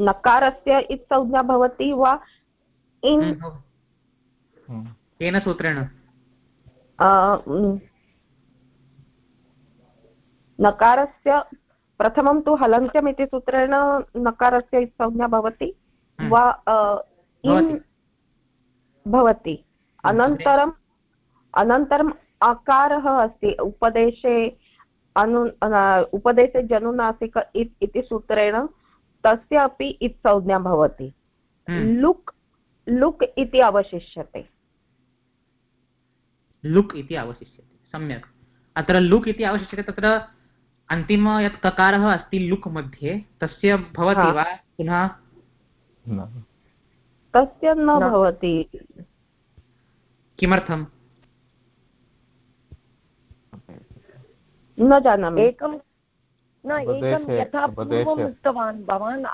नकारस्य इत् संज्ञा भवति वा इन् हम्म, हम्म। केन सूत्रेण नकारस्य प्रथमं तु हलन्त्यम् इति सूत्रेण नकारस्य संज्ञा भवति। वा इन् भवति। भवति अनन्तरम् अनन्तरम् अकारः अस्ति उपदेशे अनु उपदेशे जनुनासिक इत् इति सूत्रेण तस्य अपि इत् संज्ञा भवति। हम्म, लुक् लुक् इति अवशिष्यते। लुक् इति अवशिष्यते सम्यक्। अत्र लुक् इति अवशिष्यते तत्र अन्तिम यत् ककारः अस्ति लुक् मध्ये तस्य भवति वा? पुनः? न। तस्य न न। भवति। किमर्थम्? न जानामि। एकं न एकं यथा पूर्वम् उक्तवान् भवान्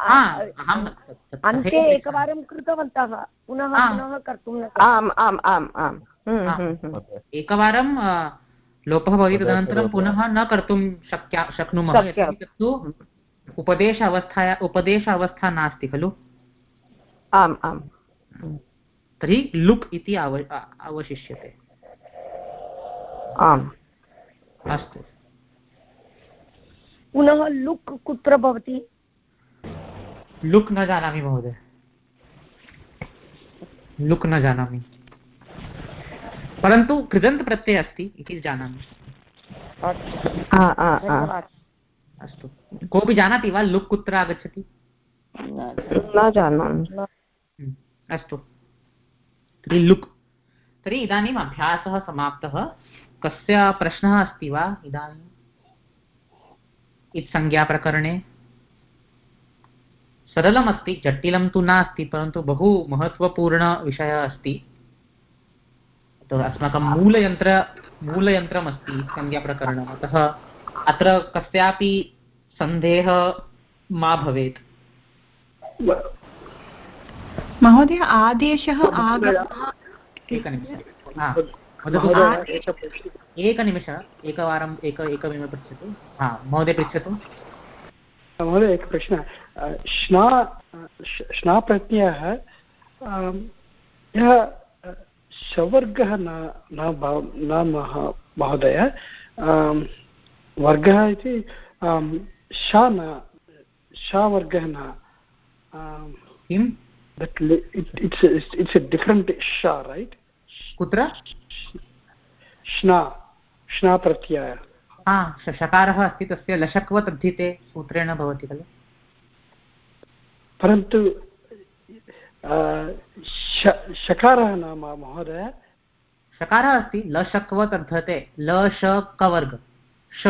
अन्ते एकवारं कृतवन्तः पुनः पुनः कर्तुं न आम् आम् आम् आम् हम्म। हम्म, हम्म। एकवारं लोपः भवति तदनन्तरं पुनः न कर्तुं शक्या शक्नुमः। तत्तु उपदेश अवस्थाया उपदेश अवस्था नास्ति खलु। आम् आम्। तर्हि लुक् इति अव अवशिष्यते। आम्। अस्तु। पुनः लुक् कुत्र भवति? लुक् न जानामि महोदय। लुक् न जानामि। परन्तु कृदन्तप्रत्ययः अस्ति इति जानामि। अस्तु। आ, आ, आ। धन्यवादः। अस्तु। कोऽपि जानाति वा लुक् कुत्र आगच्छति? न न जानामि। हम्म, अस्तु। तर्हि लुक्। तर्हि इदानीम् अभ्यासः समाप्तः। कस्य प्रश्नः अस्ति वा इदानीम्? इत्संज्ञाप्रकरणे सरलमस्ति जटिलं तु नास्ति परन्तु बहु महत्त्वपूर्णविषयः अस्ति। अतः अस्माकं मूलयन्त्र मूलयन्त्रमस्ति संज्ञाप्रकरणम् अतः अत्र कस्यापि सन्देहः मा भवेत्? महोदय आदेशः आगमः एकनिमिषः एकवारम् एक एकमेव पृच्छतु. हा महोदय पृच्छतु. महोदय एकः प्रश्नः. श्ना श- श्नाप्रत्ययः अं, यः शवर्गः न न भव- न मह- महोदय वर्गः इति शा न शावर्गः न अं, किं that li- it, it's a, कुत्र? श्ना श्ना प्रत्यय हा शकारः अस्ति तस्य लशक्वत् अध्यिते सूत्रेण भवति खलु। परन्तु शकारः नाम महोदय। शकारः अस्ति लशक्वत् अध्यते ल श।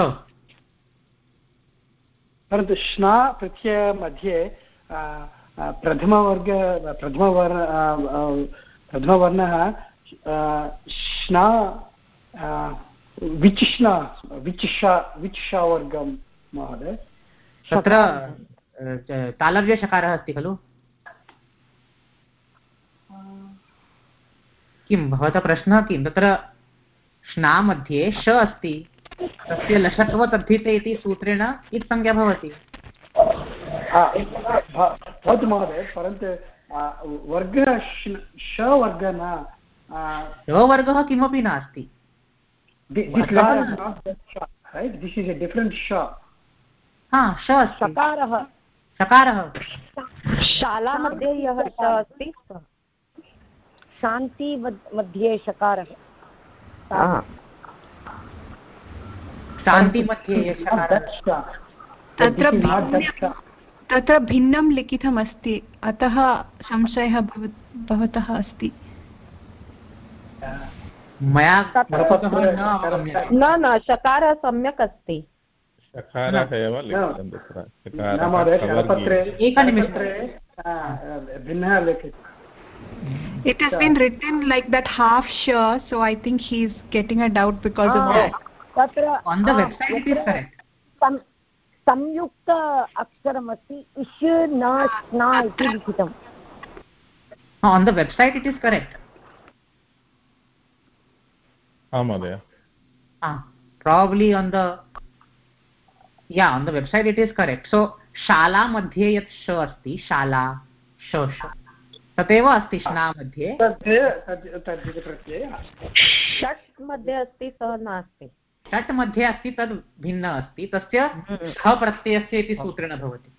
परन्तु श्ना प्रत्ययमध्ये प्रथमवर्ग प्रथमवर्ण प्रथमवर्णः श्ना विचिष्णा विचिषा विचिषावर्गं महोदय तत्र तालव्यशकारः अस्ति खलु किं भवतः प्रश्नः किं तत्र श्ना मध्ये श अस्ति तस्य अध्यते इति सूत्रेण इत् संज्ञा भवति भवतु महोदय परन्तु वर्गः श-वर्गः न आ, शवर्गः किमपि नास्ति. हा श शकारः शालामध्ये यः स अस्ति? शान्ति मध्ये शकारः आ, शान्ति मध्ये यः Not शकारः that sha. तत्र तत्र भिन्नं लिखितमस्ति। अतः संशयः भवतः अस्ति। मया न न न शकारः सम्यक् अस्ति शकारः एव लिखितं तत्र आ, भिन्नः लिखितः It has been written like that half sure, so I think he's getting a doubt because ah, of Ah. that. तत्र on the uh, website it is correct सं- संयुक्त अक्षरमस्ति इष् न स्ना इति लिखितम् on the website it is correct आं महोदय probably on the yeah on the website it is correct. So shala मध्ये यत् श अस्ति शाला श श तदेव अस्ति श्ना मध्ये षट् मध्ये अस्ति सः नास्ति। षट् मध्ये अस्ति तद् भिन्न अस्ति। तस्य हम्म। ख प्रत्ययस्य इति सूत्रेण भवति।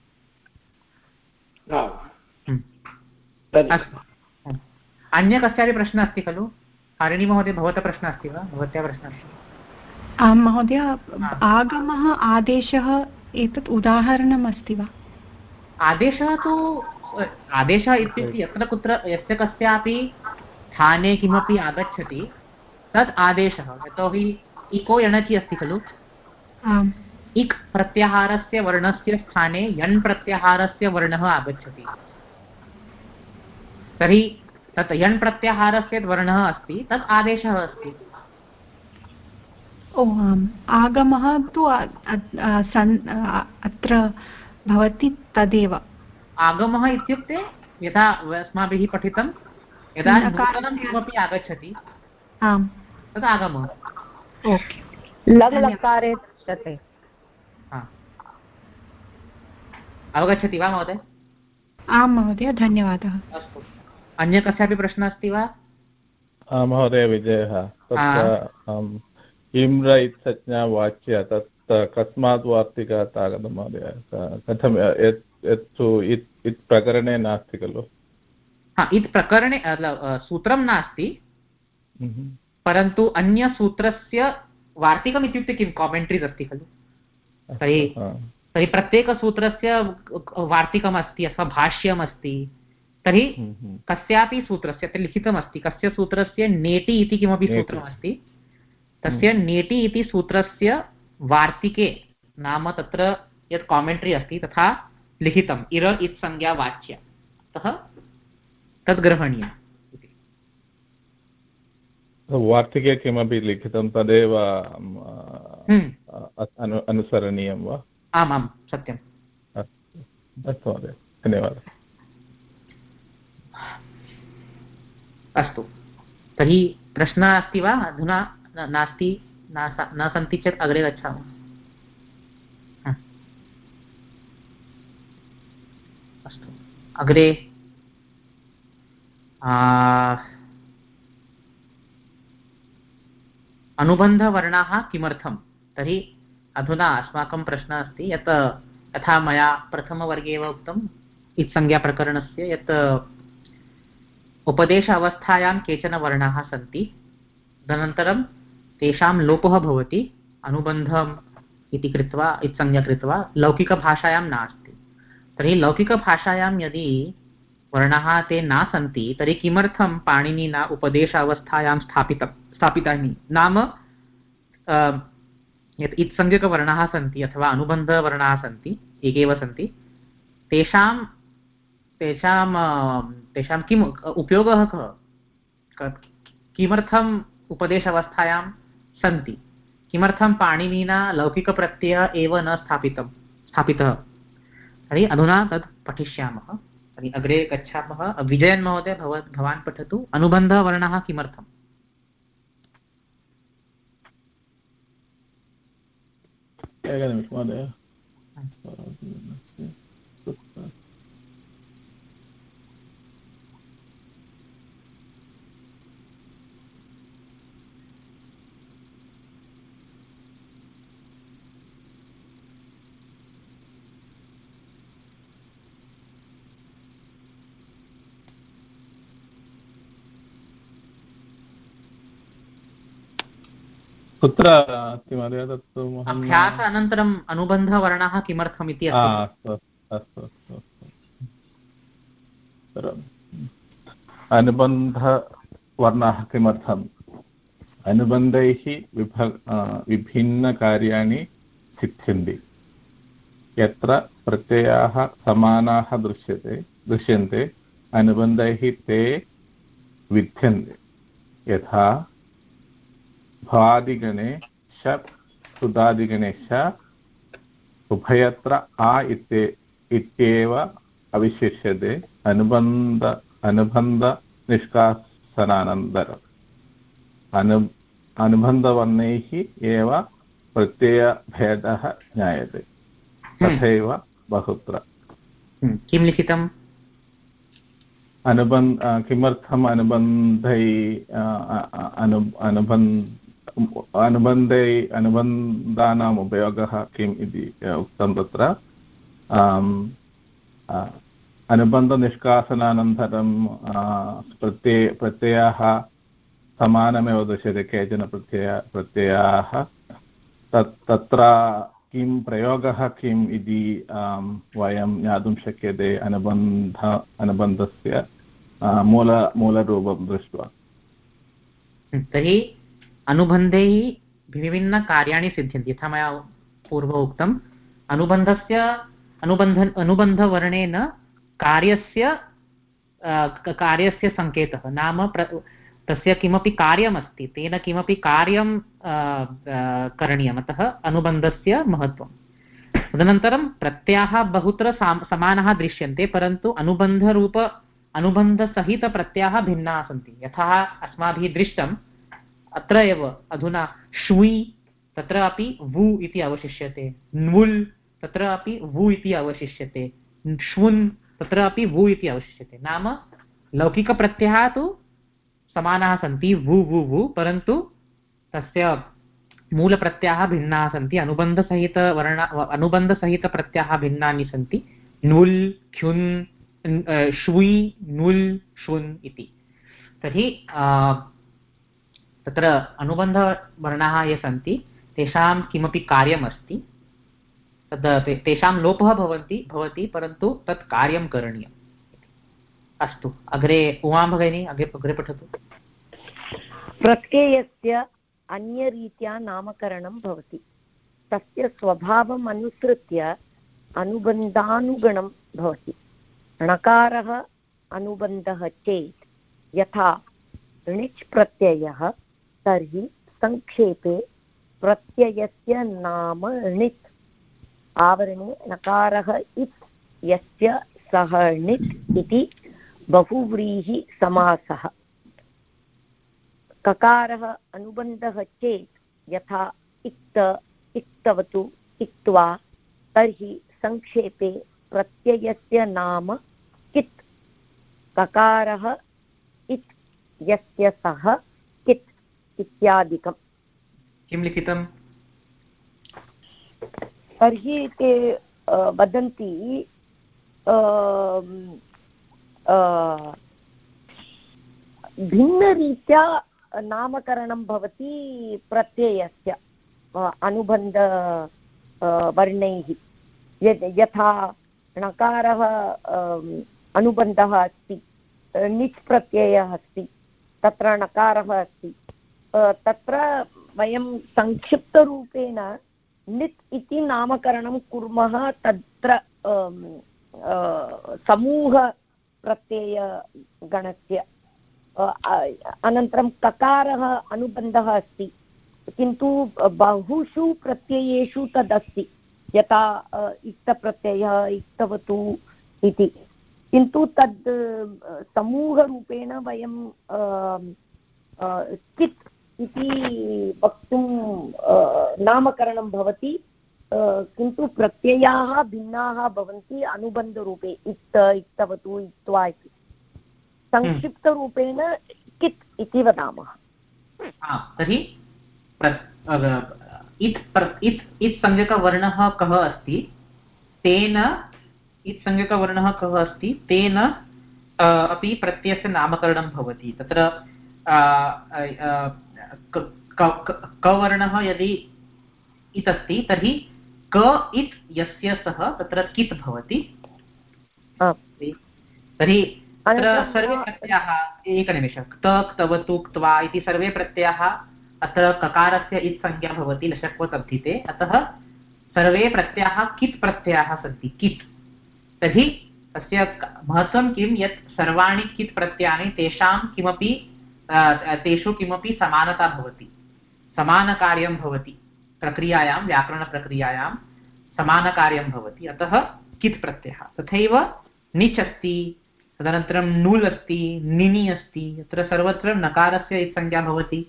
हम्म। अन्य कस्यापि प्रश्नः अस्ति खलु? हारिणी महोदय भवतः प्रश्नः अस्ति वा? भवत्याः प्रश्नः अस्ति। आं महोदय आगमः आदेशः एतत् उदाहरणम् अस्ति वा? आदेशः तु आदेशः इत्युक्ते यत्र कुत्र यस्य कस्यापि स्थाने किमपि आगच्छति तत् आदेशः। यतोहि इको यणचि अस्ति खलु? इक् प्रत्याहारस्य वर्णस्य स्थाने यण् प्रत्याहारस्य वर्णः आगच्छति। तर्हि तत् यण् प्रत्याहारस्य वर्णः अस्ति तत् आदेशः अस्ति। ओ आम्। आगमः तु सन् अत्र भवति तदेव। आगमः इत्युक्ते यथा अस्माभिः पठितं यदा नूतनं किमपि आगच्छति आम्। तत् आगमः। ओके। दृश्यते। अवगच्छति वा महोदय? आं महोदय धन्यवादः। अस्तु। अन्य कस्यापि प्रश्नः अस्ति वा? महोदय विजयः। इम्र इत्संज्ञा वाच्य तत् कस्मात् वार्तिकात् आगतं महोदय। कथं यत्तु इत् इत् प्रकरणे नास्ति खलु। हा इति प्रकरणे सूत्रं नास्ति। हम्म। परन्तु अन्यसूत्रस्य वार्तिकम् इत्युक्ते किं? कामेण्ट्रीस् अस्ति खलु। तर्हि तर्हि प्रत्येकसूत्रस्य वार्तिकमस्ति अथवा भाष्यमस्ति। तर्हि हम्म, हम्म। कस्यापि सूत्रस्य अत्र लिखितमस्ति कस्य सूत्रस्य नेटि इति किमपि। सूत्रमस्ति तस्य नेटि इति सूत्रस्य वार्तिके नाम तत्र यत् कामेण्ट्रि अस्ति तथा लिखितम् इर इत् संज्ञा वाच्य। अतः तद् ग्रहणीयम् इति। वार्तिके किमपि लिखितं तदेव हम्म, अनुसरणीयं वा? आम् आम् सत्यम्। अस्तु। अस्तु महोदय धन्यवादः। अस्तु। तर्हि प्रश्नः अस्ति वा? अधुना नास्ति? न सन्ति चेत् अग्रे गच्छामः। अस्तु। अग्रे अनुबन्धवर्णाः किमर्थं तर्हि अधुना अस्माकं प्रश्नः अस्ति, यत् यथा मया प्रथमवर्गे एव उक्तम्, इत्संज्ञाप्रकरणस्य, यत् उपदेश अवस्थायां केचन वर्णाः सन्ति। तदनन्तरं तेषां लोपः भवति, अनुबन्धम् इति कृत्वा, इत्संज्ञा कृत्वा लौकिकभाषायां नास्ति। तर्हि लौकिकभाषायां यदि वर्णाः ते न सन्ति, तर्हि किमर्थं पाणिनिना उपदेश अवस्थायां स्थापित, स्थापितानि? नाम यत् इत्संज्ञकवर्णाः सन्ति अथवा अनुबन्धवर्णाः सन्ति एकेव सन्ति, तेषां तेषां तेषां किम् उपयोगः कः क- किमर्थम् उपदेशावस्थायां सन्ति? किमर्थं पाणिनिना लौकिकप्रत्ययः एव न स्थापितं स्थापितः? तर्हि अधुना तत् पठिष्यामः। तर्हि अग्रे गच्छामः। विजयन् महोदय भव भवान् पठतु। अनुबन्धवर्णः किमर्थम्? एकनिमिषं महोदय। कुत्र अस्ति महोदय तत्तु अभ्यास अनन्तरम् अनुबन्धवर्णः किमर्थम् इति अस्तु? अस्तु अस्तु अनुबन्धवर्णः किमर्थम्? अनुबन्धैः विभ विभिन्नकार्याणि सिद्ध्यन्ति। यत्र प्रत्ययाः समानाः दृश्यते दृश्यन्ते अनुबन्धैः ते विद्यन्ते यथा भवादिगणे शप् सुदादिगणे श उभयत्र आ इत्ये इत्येव अविशिष्यते अनुबन्ध अनुबन्धनिष्कासनानन्तरम् अनु अनुबन्धवर्णैः एव प्रत्ययभेदः ज्ञायते। तथैव बहुत्र। हम्म, किं लिखितम् अनुबन् किमर्थम् अनुबन्धै अनु अनुबन् अनुबन्धै, अनुबन्धानाम् उपयोगः किम् इति उक्तं तत्र. अनुबन्धनिष्कासनानन्तरं प्रत्यय प्रत्ययाः समानमेव दृश्यते, केचन प्रत्यय, प्रत्ययाः. तत्, तत्र किं प्रयोगः किम् इति वयं ज्ञातुं शक्यते अनुबन्ध, अनुबन्धस्य मूल, मूलरूपं दृष्ट्वा. तर्हि अनुबन्धैः विभिन्नकार्याणि सिद्ध्यन्ति। यथा मया पूर्वम् उक्तम् अनुबन्धस्य, अनुबन्ध, अनुबन्धवर्णेन कार्यस्य कार्यस्य सङ्केतः। नाम तस्य किमपि कार्यमस्ति, तेन किमपि कार्यं करणीयम्। अतः अनुबन्धस्य महत्त्वं तदनन्तरं प्रत्ययाः बहुत्र समानाः दृश्यन्ते, परन्तु अनुबन्धरूप अनुबन्धसहितप्रत्ययाः भिन्नाः सन्ति। यथा अस्माभिः दृष्टम् अत्र एव अधुना श्वि तत्र अपि वु इति अवशिष्यते। न्वुल् तत्र अपि वु इति अवशिष्यते। श्वुन् तत्र अपि वु इति अवशिष्यते। नाम लौकिकप्रत्ययाः तु समानाः सन्ति, वु वु वु, परन्तु तस्य मूलप्रत्ययाः भिन्नाः सन्ति अनुबन्धसहितवर्ण अनुबन्धसहितप्रत्ययाः भिन्नानि सन्ति। नुल् ख्युन् श्वुय् नुल् श्वुन् इति। तर्हि तत्र अनुबन्धवर्णाः ये सन्ति, तेषां किमपि कार्यमस्ति, तद् तेषां लोपः भवन्ति, भवति, परन्तु तत् कार्यं करणीयम् अस्तु, अग्रे, उमा भगिनी, अग्रे अग्रे पठतु। प्रत्ययस्य अन्यरीत्या नामकरणं भवति। तस्य स्वभावम् अनुसृत्य अनुबन्धानुगणं भवति। णकारः अनुबन्धः चेत् यथा णिच् प्रत्ययः तर्हि संक्षेपे प्रत्ययस्य नाम णित्। आवरणे नकारः इत्, यस्य सः णित् इति बहुव्रीहिसमासः ककारः अनुबन्धः चेत् यथा इक्त, इक्तवतु, इक्त्वा, तर्हि संक्षेपे प्रत्ययस्य नाम कित्? ककारः इत्, यस्य सः कित् इत्यादिकम्। किं लिखितम्? तर्हि ते वदन्ति भिन्नरीत्या नामकरणं भवति प्रत्ययस्य अनुबन्ध वर्णैः। यथा णकारः अनुबन्धः अस्ति णिच् प्रत्ययः अस्ति तत्र णकारः अस्ति। तत्र वयं संक्षिप्तरूपेण णित् इति नामकरणं कुर्मः, तत्र समूह प्रत्ययगणस्य अनन्तरं ककारः अनुबन्धः अस्ति, किन्तु बहुषु प्रत्ययेषु तदस्ति, यथा इक्तप्रत्ययः इक्तवतु इति। किन्तु तद् समूहरूपेण वयं कित् इति वक्तुं नामकरणं भवति। किन्तु प्रत्ययाः भिन्नाः भवन्ति अनुबन्धरूपे इक्त इक्तवतु इक्त्वा इति। संक्षिप्तरूपेण कित् इति वदामः। तर्हि इत् इत् इत् संज्ञकवर्णः कः अस्ति? तेन, इत् संज्ञकवर्णः कः अस्ति? तेन अपि प्रत्ययस्य नामकरणं भवति। तत्र कवर्णः यदि इत् अस्ति तर्हि क इत् यस्य सः तत्र कित् भवति? तर्हि तत्र सर्वे प्रत्ययाः एकनिमिषः क्त क्तवतु क्त्वा इति सर्वे प्रत्ययाः अत्र ककारस्य इत् संज्ञा भवति लशक्वतब्धिते अतः सर्वे प्रत्ययाः कित् प्रत्ययाः सन्ति? कित्? तर्हि तस्य महत्त्वं किं? यत् सर्वाणि कित् प्रत्ययानि तेषां किमपि तेषु किमपि समानता भवति। समानकार्यं भवति। प्रक्रियायां व्याकरणप्रक्रियायां समानकार्यं भवति। अतः कित् प्रत्ययः? तथैव निच् अस्ति तदनन्तरं नूल् अस्ति निनि अस्ति अत्र सर्वत्र नकारस्य संज्ञा भवति।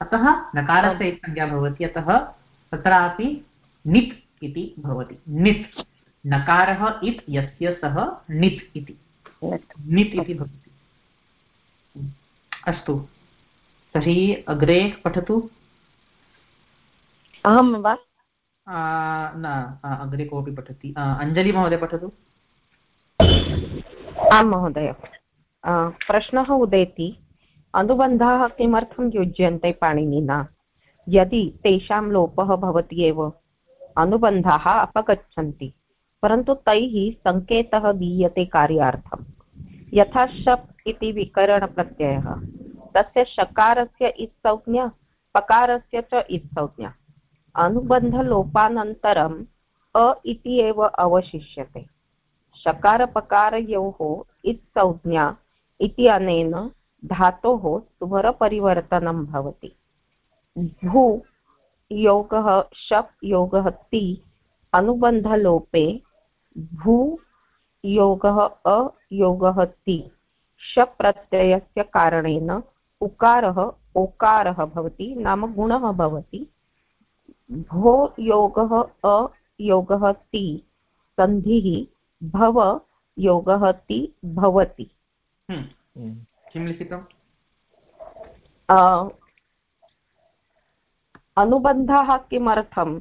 अतः नकारस्य संज्ञा भवति। अतः तत्रापि नित् इति भवति। नित्। नकारः इत् यस्य सः नित् इति। नित् इति भवति। अस्तु। तर्हि अग्रे पठतु। अहं वा? न अग्रे कोऽपि पठति। अञ्जलि महोदय पठतु। आं महोदय। प्रश्नः उदेति अनुबन्धाः किमर्थं युज्यन्ते पाणिनिना? यदि तेषां लोपः भवति एव अनुबन्धाः अपगच्छन्ति परन्तु तैः सङ्केतः दीयते कार्यार्थं। यथा शप् इति विकरणप्रत्ययः। तस्य शकारस्य इत्संज्ञा, पकारस्य च इत्संज्ञा। अनुबन्धलोपानन्तरम् अ इति एव अवशिष्यते। शकारपकारयोः इत्संज्ञा इति अनेन धातोः स्वरपरिवर्तनं भवति। भू योगः, शप् योगः, ति अनुबन्धलोपे भू योगः अयोगः ति। शप् प्रत्ययस्य कारणेन उकारः ओकारः भवति नाम गुणः भवति भो योगः अयोगः ति सन्धिः भव योगः ति भवति हम्म। हम्म। किं लिखितम् अनुबन्धः किमर्थम्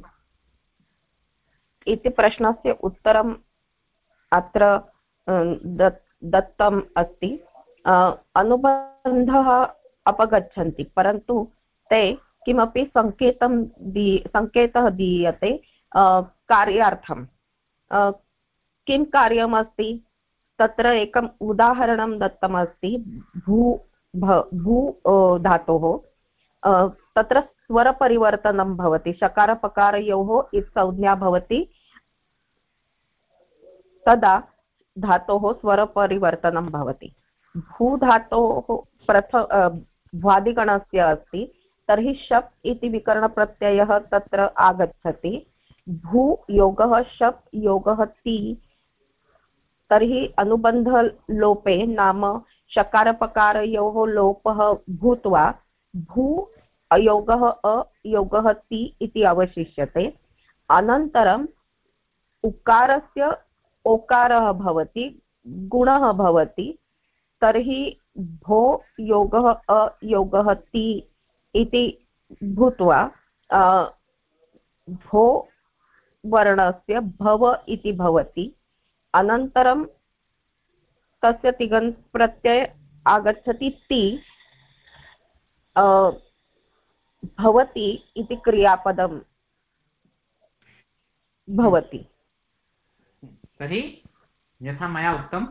इति प्रश्नस्य उत्तरम् अत्र दत्तम् अस्ति। अनुबन्धः अपगच्छन्ति, परन्तु ते किमपि सङ्केतं दी, सङ्केतः दीयते कार्यार्थं किं कार्यमस्ति? तत्र एकम् उदाहरणं दत्तमस्ति, भू भू धातोः। तत्र स्वरपरिवर्तनं भवति शकारपकारयोः संज्ञा भवति। तदा धातोः स्वरपरिवर्तनं भवति। भूधातोः प्रथ भ्वादिगणस्य अस्ति, तर्हि शप् इति विकरणप्रत्ययः तत्र आगच्छति। भू योगः, शप् योगः, ति, तर्हि अनुबन्धलोपे नाम शकारपकारयोः लोपः भूत्वा, भू अयोगः अयोगः ति इति अवशिष्यते। अनन्तरम् उकारस्य ओकारः भवति, गुणः भवति, तर्हि भो योगः अयोगः ति इति भूत्वा भो वर्णस्य भव इति भवति। अनन्तरं तस्य तिङन्त् प्रत्यय आगच्छति ति भवति इति क्रियापदं भवति। तर्हि यथा मया उक्तं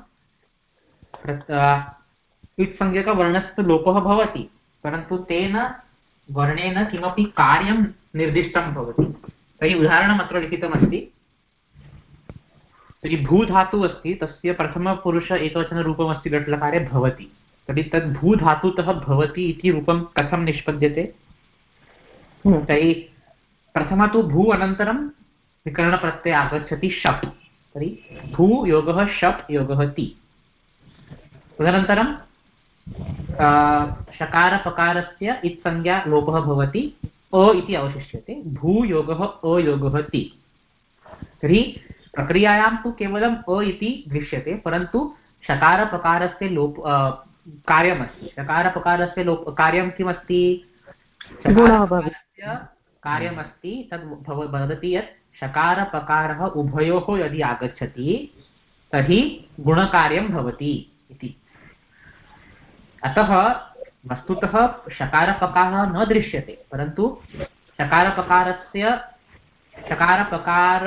इत्संज्ञकवर्णस्य लोपः भवति, परन्तु तेन वर्णेन किमपि कार्यं निर्दिष्टं भवति। तर्हि उदाहरणम् अत्र लिखितमस्ति तर्हि भूधातुः अस्ति, तस्य प्रथमपुरुष एकवचनरूपमस्ति लट्लकारे भवति। तर्हि तद् भूधातुतः भवति इति रूपं कथं निष्पद्यते। तर्हि प्रथम तु भू अनन्तरं विकरणप्रत्यये आगच्छति शप्। तर्हि भू योगः शप् योगः ति तदनन्तरं शकारपकारस्य इत्संज्ञा लोपः भवति अ इति अवशिष्यते। भूयोगः अयोगः ति। तर्हि प्रक्रियायां तु केवलम् अ इति दृश्यते परन्तु शकारप्रकारस्य लोप कार्यमस्ति शकारप्रकारस्य लोप कार्यं किमस्ति? कार्यमस्ति तद् वदति यत् शकारप्रकारः उभयोः यदि आगच्छति तर्हि गुणकार्यं भवति इति। अतः वस्तुतः शकारप्रकारः न दृश्यते परन्तु शकारप्रकारस्य शकारपकार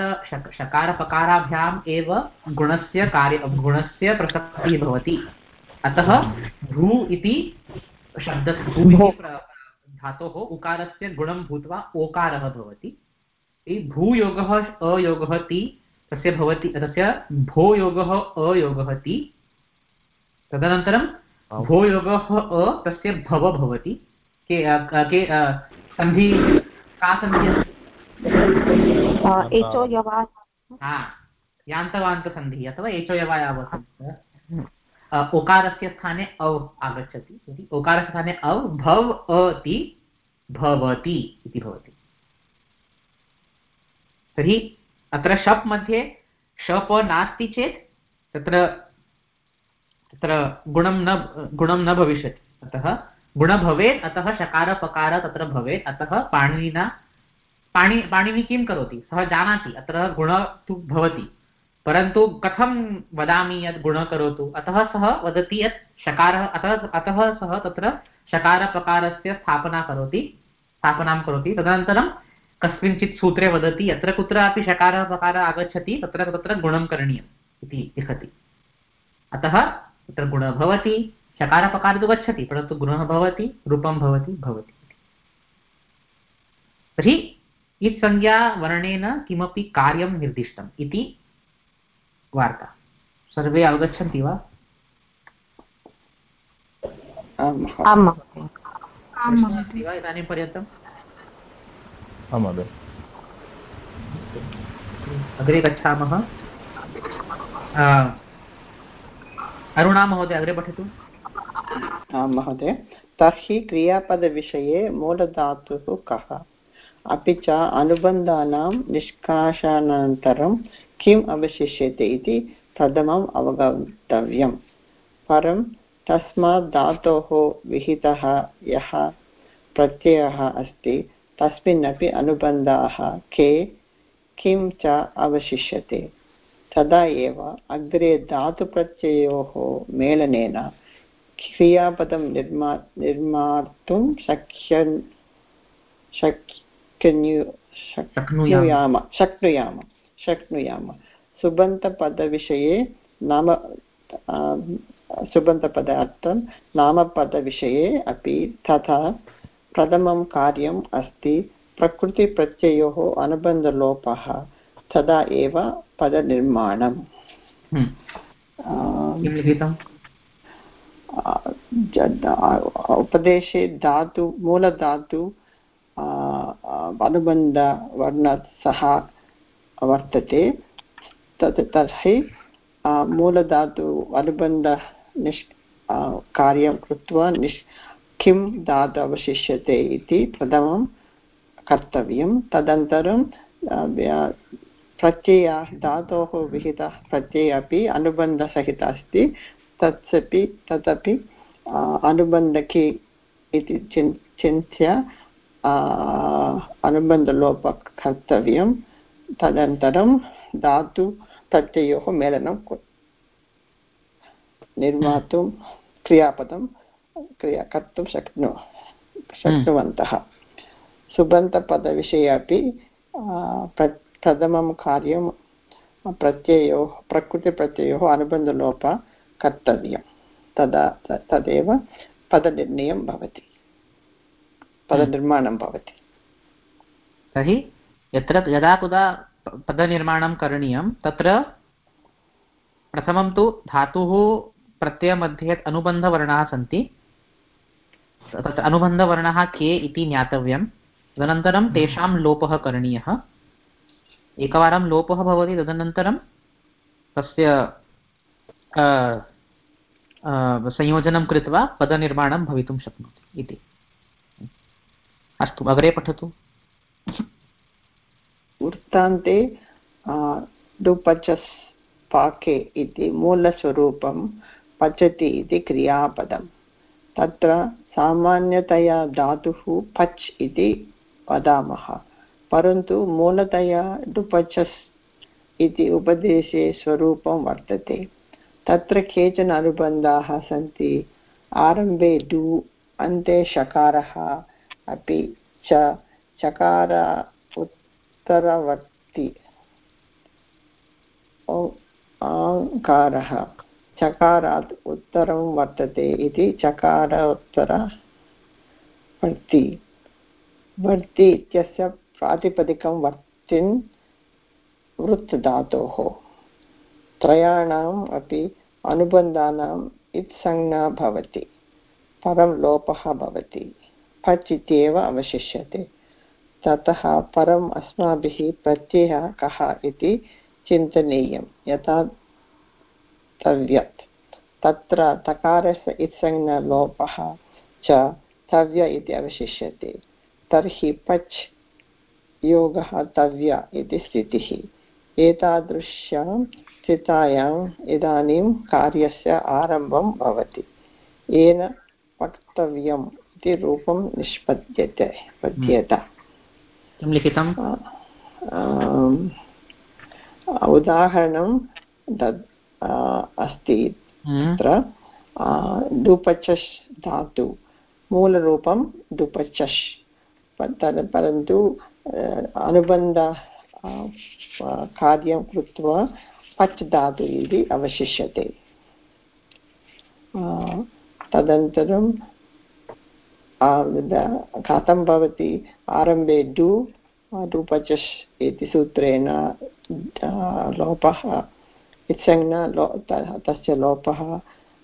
शकारपकाराभ्याम् एव गुणस्य कार्य गुणस्य प्रसक्तिः भवति। अतः भ्रू इति शब्द भू धातोः उकारस्य गुणं भूत्वा ओकारः भवति। भूयोगः अयोगः ति तस्य भवति तस्य भोयोगः अयोगः ति। तदनन्तरं भोयोगः अ तस्य भव भवति। के के सन्धि का सन्धिः एचो यवा। यान्तवान्तसन्धिः अथवा एचो यवा यावत् ओकारस्य स्थाने अव् आगच्छति। यदि ओकारस्य स्थाने अव् भव अति भवति इति भवति। तर्हि अत्र शप् मध्ये शप नास्ति चेत् तत्र तत्र गुणं न गुणं न भविष्यति। अतः गुण भवेत्, अतः शकारपकार तत्र भवेत्, अतः पाणिनिना पाणि, पाणिनि किं करोति? सः जानाति, अत्र गुण तु भवति। परन्तु कथं वदामि यत् गुण करोतु? अतः सः वदति यत् शकारः, अतः अतः सः तत्र शकारपकारस्य स्थापना करोति, स्थापनां करोति। तदनन्तरं कस्मिंश्चित् सूत्रे वदति यत्र कुत्रापि शकारः पकारः आगच्छति तत्र तत्र गुणं करणीयम् इति लिखति। अतः तत्र गुणः भवति शकारपकारः तु गच्छति परन्तु गुणः भवति रूपं भवति भवति। तर्हि इत्संज्ञावर्णेन किमपि कार्यं निर्दिष्टम् इति वार्ता। सर्वे अवगच्छन्ति वा इदानीं पर्यन्तम्? आं महोदय अग्रे गच्छामः। अरुणा महोदय अग्रे पठतु। आं महोदय तर्हि क्रियापदविषये मूलधातुः कः? अपि च अनुबन्धानां निष्कासनानन्तरं किम् अवशिष्यते इति प्रथमम् अवगन्तव्यं परं तस्मात् धातोः विहितः यः प्रत्ययः अस्ति तस्मिन्नपि अनुबन्धाः। के किं च अवशिष्यते? तदा एव अग्रे धातुप्रत्ययोः मेलनेन क्रियापदं निर्मा निर्मातुं शक्यन् शक्यन्यु शक्नुयाम। शक्नुयाम शक्नुयाम सुबन्तपदविषये नाम सुबन्तपदार्थं नामपदविषये अपि तथा प्रथमं कार्यम् अस्ति प्रकृतिप्रत्ययोः अनुबन्धलोपः तदा एव पदनिर्माणम्। उपदेशे धातु मूलधातु अनुबन्धवर्णात् सह वर्तते। तत् तर्हि मूलधातु अनुबन्ध निष् कार्यं कृत्वा निष् किं धातु अवशिष्यते इति प्रथमं कर्तव्यं। तदनन्तरं प्रत्यय, धातोः विहितः प्रत्ययः अपि अनुबन्धसहितः अस्ति। तत्सपि, तदपि अनुबन्धके इति चिन्, चिन्त्य अनुबन्धलोपः कर्तव्यं। तदनन्तरं धातु प्रत्ययोः मेलनं निर्मातुं क्रियापदं क्रिया कर्तुं शक्नु शक्नुवन्तः। सुबन्तपदविषये अपि प्रथमं कार्यं प्रत्ययोः प्रकृतिप्रत्ययोः अनुबन्धलोपः कर्तव्यं। तदा तदेव पदनिर्णयं भवति। पदनिर्माणं भवति। तर्हि यत्र यदा कुदा पदनिर्माणं करणीयं तत्र प्रथमं तु धातुः प्रत्ययमध्ये अनुबन्धवर्णाः सन्ति। तत्र अनुबन्धवर्णः के इति ज्ञातव्यं तदनन्तरं तेषां लोपः करणीयः। एकवारं लोपः भवति तदनन्तरं तस्य संयोजनं कृत्वा पदनिर्माणं भवितुं शक्नोति इति। अस्तु अग्रे पठतु। वृत्तान्ते डुपचस् पाके इति मूलस्वरूपं पचति इति क्रियापदं तत्र सामान्यतया धातुः पच् इति वदामः, परन्तु मूलतया डुपचस् इति उपदेशे स्वरूपं वर्तते। तत्र केचन अनुबन्धाः सन्ति। आरम्भे डु, अन्ते शकारः अपि च, चकार उत्तरवर्ति आङ्कारः। चकारात् उत्तरं वर्तते इति चकार उत्तरवर्ति वर्ति इत्यस्य प्रातिपदिकं वर्तिन् वृत् धातोः त्रयाणाम् अपि अनुबन्धानाम् इत्संज्ञा भवति, परं लोपः भवति फच् इत्येव अवशिष्यते। ततः परम् अस्माभिः प्रत्ययः कः इति चिन्तनीयं। यथा तव्यत्। तत्र तकारस्य इत्संज्ञलोपः च तव्य इति अवशिष्यते। तर्हि पच् योगः तव्य इति स्थितिः। एतादृश्यां स्थितायाम् इदानीं कार्यस्य आरम्भं भवति। येन वक्तव्यम् इति रूपं निष्पद्यते पद्येत। किं लिखितम् उदाहरणं तद् अस्ति हम्म। तत्र दुपचष् धातु मूलरूपं दुपचष् परन्तु अनुबन्ध कार्यं कृत्वा पच् धातु इति अवशिष्यते तदनन्तरं कथं भवति आरम्भे डु डुपचष् इति सूत्रेण लोपः इत्संज्ञा लो तस्य लोपः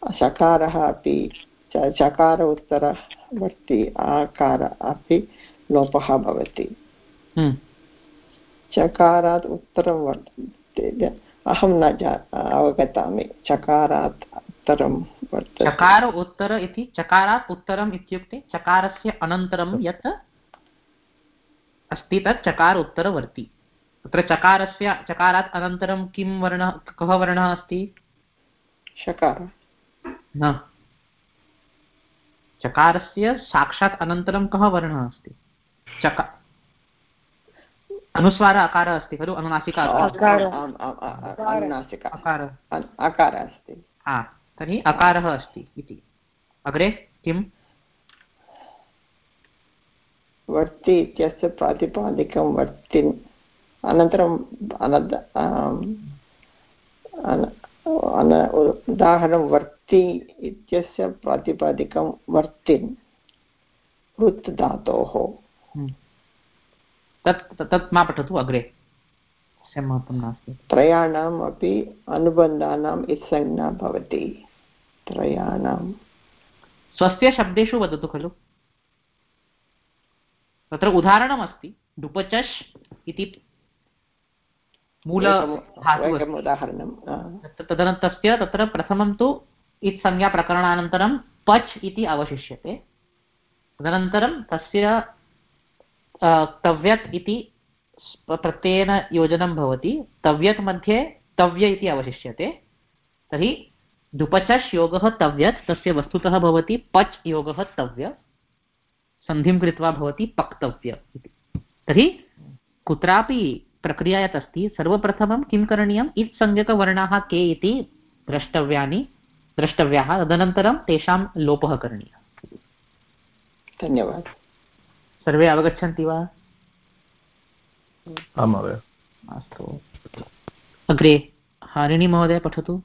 सकारः अपि चकार उत्तरवर्ति आकार अपि लोपः भवति। हम्म। चकारात् उत्तरं वर्तते अहं न जा अवगतामि चकारात् उत्तरं वर्तते। चकार उत्तर इति चकारात् उत्तरम् इत्युक्ते चकारस्य अनन्तरं यत् अस्ति तत् चकार उत्तरवर्ति तत्र चकारस्य चकारात् अनन्तरं किं वर्णः कः वर्णः अस्ति? शकार न। चकारस्य साक्षात् अनन्तरं कः वर्णः अस्ति? चका। अनुस्वार अकार अस्ति खलु? अनुनासिक अकार अस्ति। हा तर्हि अकारः अस्ति इति। अग्रे किम्? वर्ति इत्यस्य प्रातिपादिकं वर्तिन्। अनन्तरं उदाहरणं वर्ति इत्यस्य प्रातिपादिकं वर्तिन् वृत् धातोः। हम्म। तत् तत् मा पठतु अग्रे। तस्य नास्ति। त्रयाणाम् अपि अनुबन्धानाम् इत्संज्ञा भवति। त्रयाणां स्वस्य शब्देषु वदतु खलु। तत्र उदाहरणमस्ति डुपचष् इति मूल उदाहरणं तदन तस्य तत्र प्रथमं तु इत्संज्ञाप्रकरणानन्तरं पच् इति अवशिष्यते। तदनन्तरं तस्य तव्यत् इति प्रत्ययेन योजनं भवति। तव्यत् मध्ये तव्य इति अवशिष्यते। तर्हि दुपचष् योगः तव्यत् तस्य वस्तुतः भवति पच् योगः तव्य। सन्धिं कृत्वा भवति पक्तव्य इति। तर्हि कुत्रापि प्रक्रिया यत् अस्ति सर्वप्रथमं किं करणीयम्? इत्संज्ञकवर्णाः के इति द्रष्टव्यानि द्रष्टव्याः तदनन्तरं तेषां लोपः करणीयः। धन्यवादः। सर्वे अवगच्छन्ति वा? महोदय। अस्तु। अग्रे हारिणी महोदय पठतु।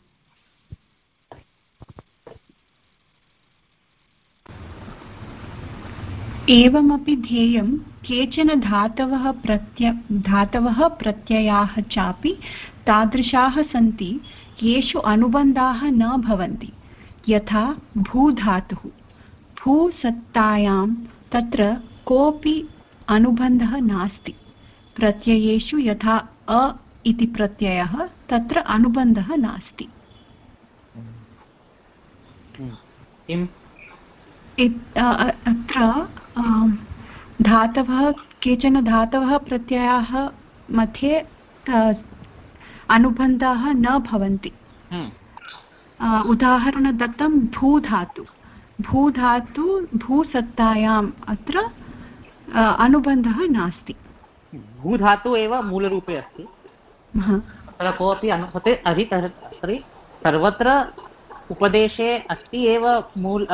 एवमपि ध्येयं केचन धातवः प्रत्य धातवः प्रत्ययाः चापि तादृशाः सन्ति येषु अनुबन्धाः न भवन्ति। यथा भूधातुः। भूसत्तायां तत्र कोऽपि अनुबन्धः नास्ति। प्रत्ययेषु यथा अ इति प्रत्ययः तत्र अनुबन्धः नास्ति। अत्र धातवः केचन धातवः प्रत्ययाः मध्ये अनुबन्धाः न भवन्ति। हम्म। उदाहरणदत्तं भूधातु। भूधातु भूसत्तायाम् अत्र अनुबन्धः नास्ति। भूधातु एव मूलरूपे अस्ति। तत्र कोऽपि अनुसते अधि तर्हि सर्वत्र उपदेशे अस्ति एव मूल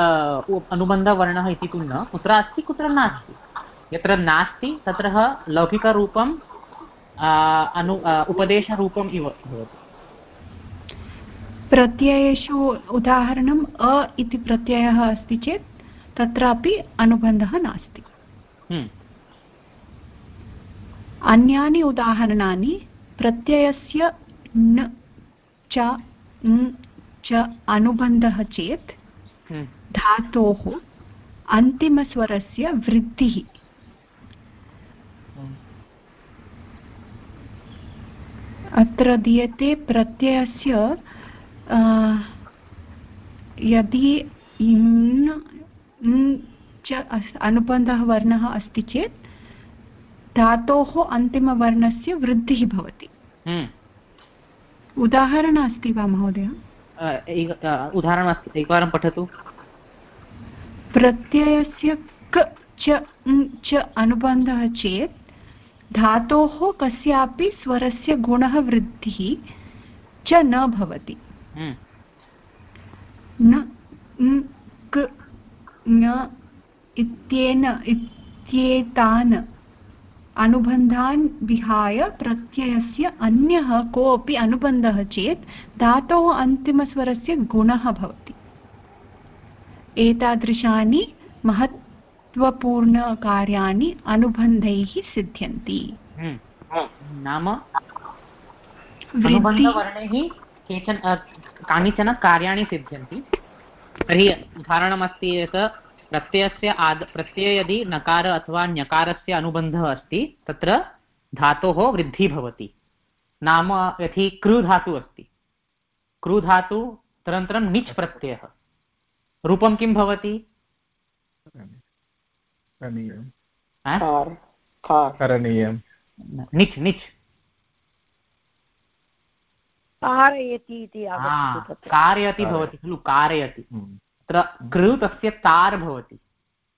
अनुबन्धवर्णः इति तु न। कुत्र अस्ति कुत्र नास्ति। यत्र नास्ति तत्र लौकिकरूपं अनु उपदेशरूपम् इव भवति प्रत्ययेषु उदाहरणम् अ इति प्रत्ययः अस्ति चेत् तत्रापि अनुबन्धः नास्ति हम्म। अन्यानि उदाहरणानि प्रत्ययस्य न च च अनुबन्धः चेत् हम्म। धातोः अन्तिमस्वरस्य वृद्धिः अत्र दीयते प्रत्ययस्य यदि च अनुबन्धः वर्णः अस्ति चेत् धातोः अन्तिमवर्णस्य वृद्धिः भवति। हम्म। उदाहरण अस्ति वा महोदय? उदाहरणमस्ति एकवारं पठतु। प्रत्ययस्य क च अनुबन्धः चेत् धातोः कस्यापि स्वरस्य गुणः वृद्धिः च न भवति हम्म। न क न इत्येन इत्येतान् अनुबन्धान् विहाय प्रत्ययस्य अन्यः कोऽपि अनुबन्धः चेत् धातोः अन्तिमस्वरस्य गुणः भवति एतादृशानि महत्त्वपूर्णकार्याणि अनुबन्धैः सिद्ध्यन्ति। हम्म। नाम? अनुबन्धवर्णैः केचन कानिचन कार्याणि सिद्ध्यन्ति। तर्हि उदाहरणमस्ति यत् प्रत्ययस्य आद प्रत्यये यदि नकार अथवा ण्यकारस्य अनुबन्धः अस्ति तत्र धातोः वृद्धिः भवति। नाम यदि कृ धातु अस्ति। कृ धातु तदनन्तरं निच् प्रत्ययः। रूपं किं भवति? निच् निच् कारयति इति कारयति भवति खलु कारयति हम्म। तत्र कृ तस्य तार् भवति.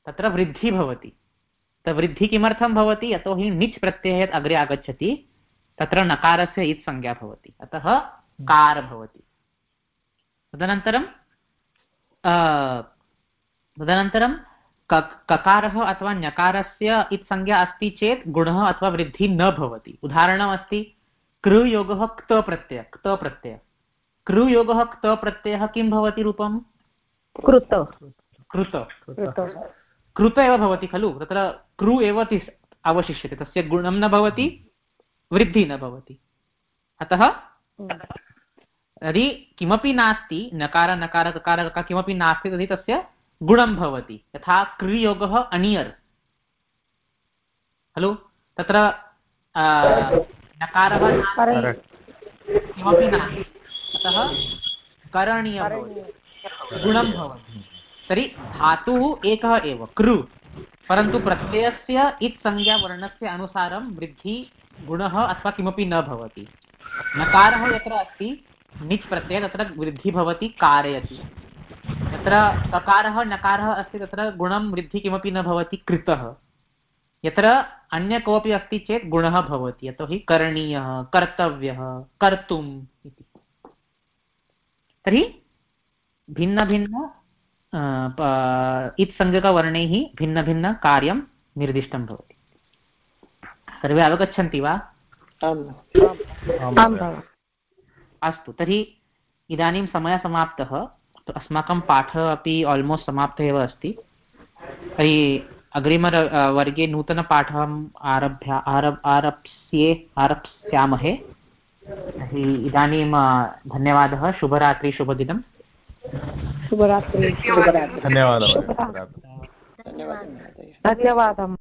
तत्र वृद्धिः भवति. तत्र वृद्धिः किमर्थं भवति? यतोहि निच् प्रत्ययः यत् अग्रे आगच्छति तत्र नकारस्य इत् संज्ञा भवति. अतः कार् भवति. तदनन्तरं तदनन्तरं ककारः अथवा ञकारस्य इत् संज्ञा अस्ति चेत् गुणः अथवा वृद्धिः न भवति। उदाहरणमस्ति कृयोगः क्त प्रत्यय क्त प्रत्यय। कृयोगः क्त प्रत्ययः किं भवति रूपं कृत। कृत। कृत। एव भवति खलु? तत्र कृ एव अवशिष्यते। तस्य गुणं न भवति वृद्धिः न भवति। अतः यदि किमपि नास्ति नकार नकार ककार किमपि नास्ति तर्हि तस्य गुणं भवति। यथा क्रियोगः अनियर्। खलु? तत्र नकारः किमपि नास्ति। अतः करणीयं भवति। गुणं भवति। तर्हि धातुः एकः एव, कृ। परन्तु प्रत्ययस्य इत् संज्ञावर्णस्य अनुसारं वृद्धि गुणः अथवा किमपि न भवति। नकारः यत्र अस्ति, निच् प्रत्ययः तत्र वृद्धिः भवति, कारयति। यत्र ककारः नकारः अस्ति तत्र गुणं वृद्धिः किमपि न भवति कृतः। यत्र अन्य कोऽपि अस्ति चेत् गुणः भवति यतोहि करणीयः कर्तव्यः कर्तुम् इति। तर्हि भिन्नभिन्न इत्संज्ञकवर्णैः भिन्नभिन्नकार्यं निर्दिष्टं भवति। सर्वे अवगच्छन्ति वा? अस्तु तर्हि इदानीं समयः समाप्तः अस्माकं पाठः अपि आल्मोस्ट् समाप्तः एव अस्ति। तर्हि अग्रिम वर्गे नूतनपाठम् आरभ्य आरब् आरप्स्ये आरप्स्यामहे। तर्हि इदानीं धन्यवादः। शुभरात्रि शुभदिनं। शुभरात्रि धन्यवादः। धन्यवादः।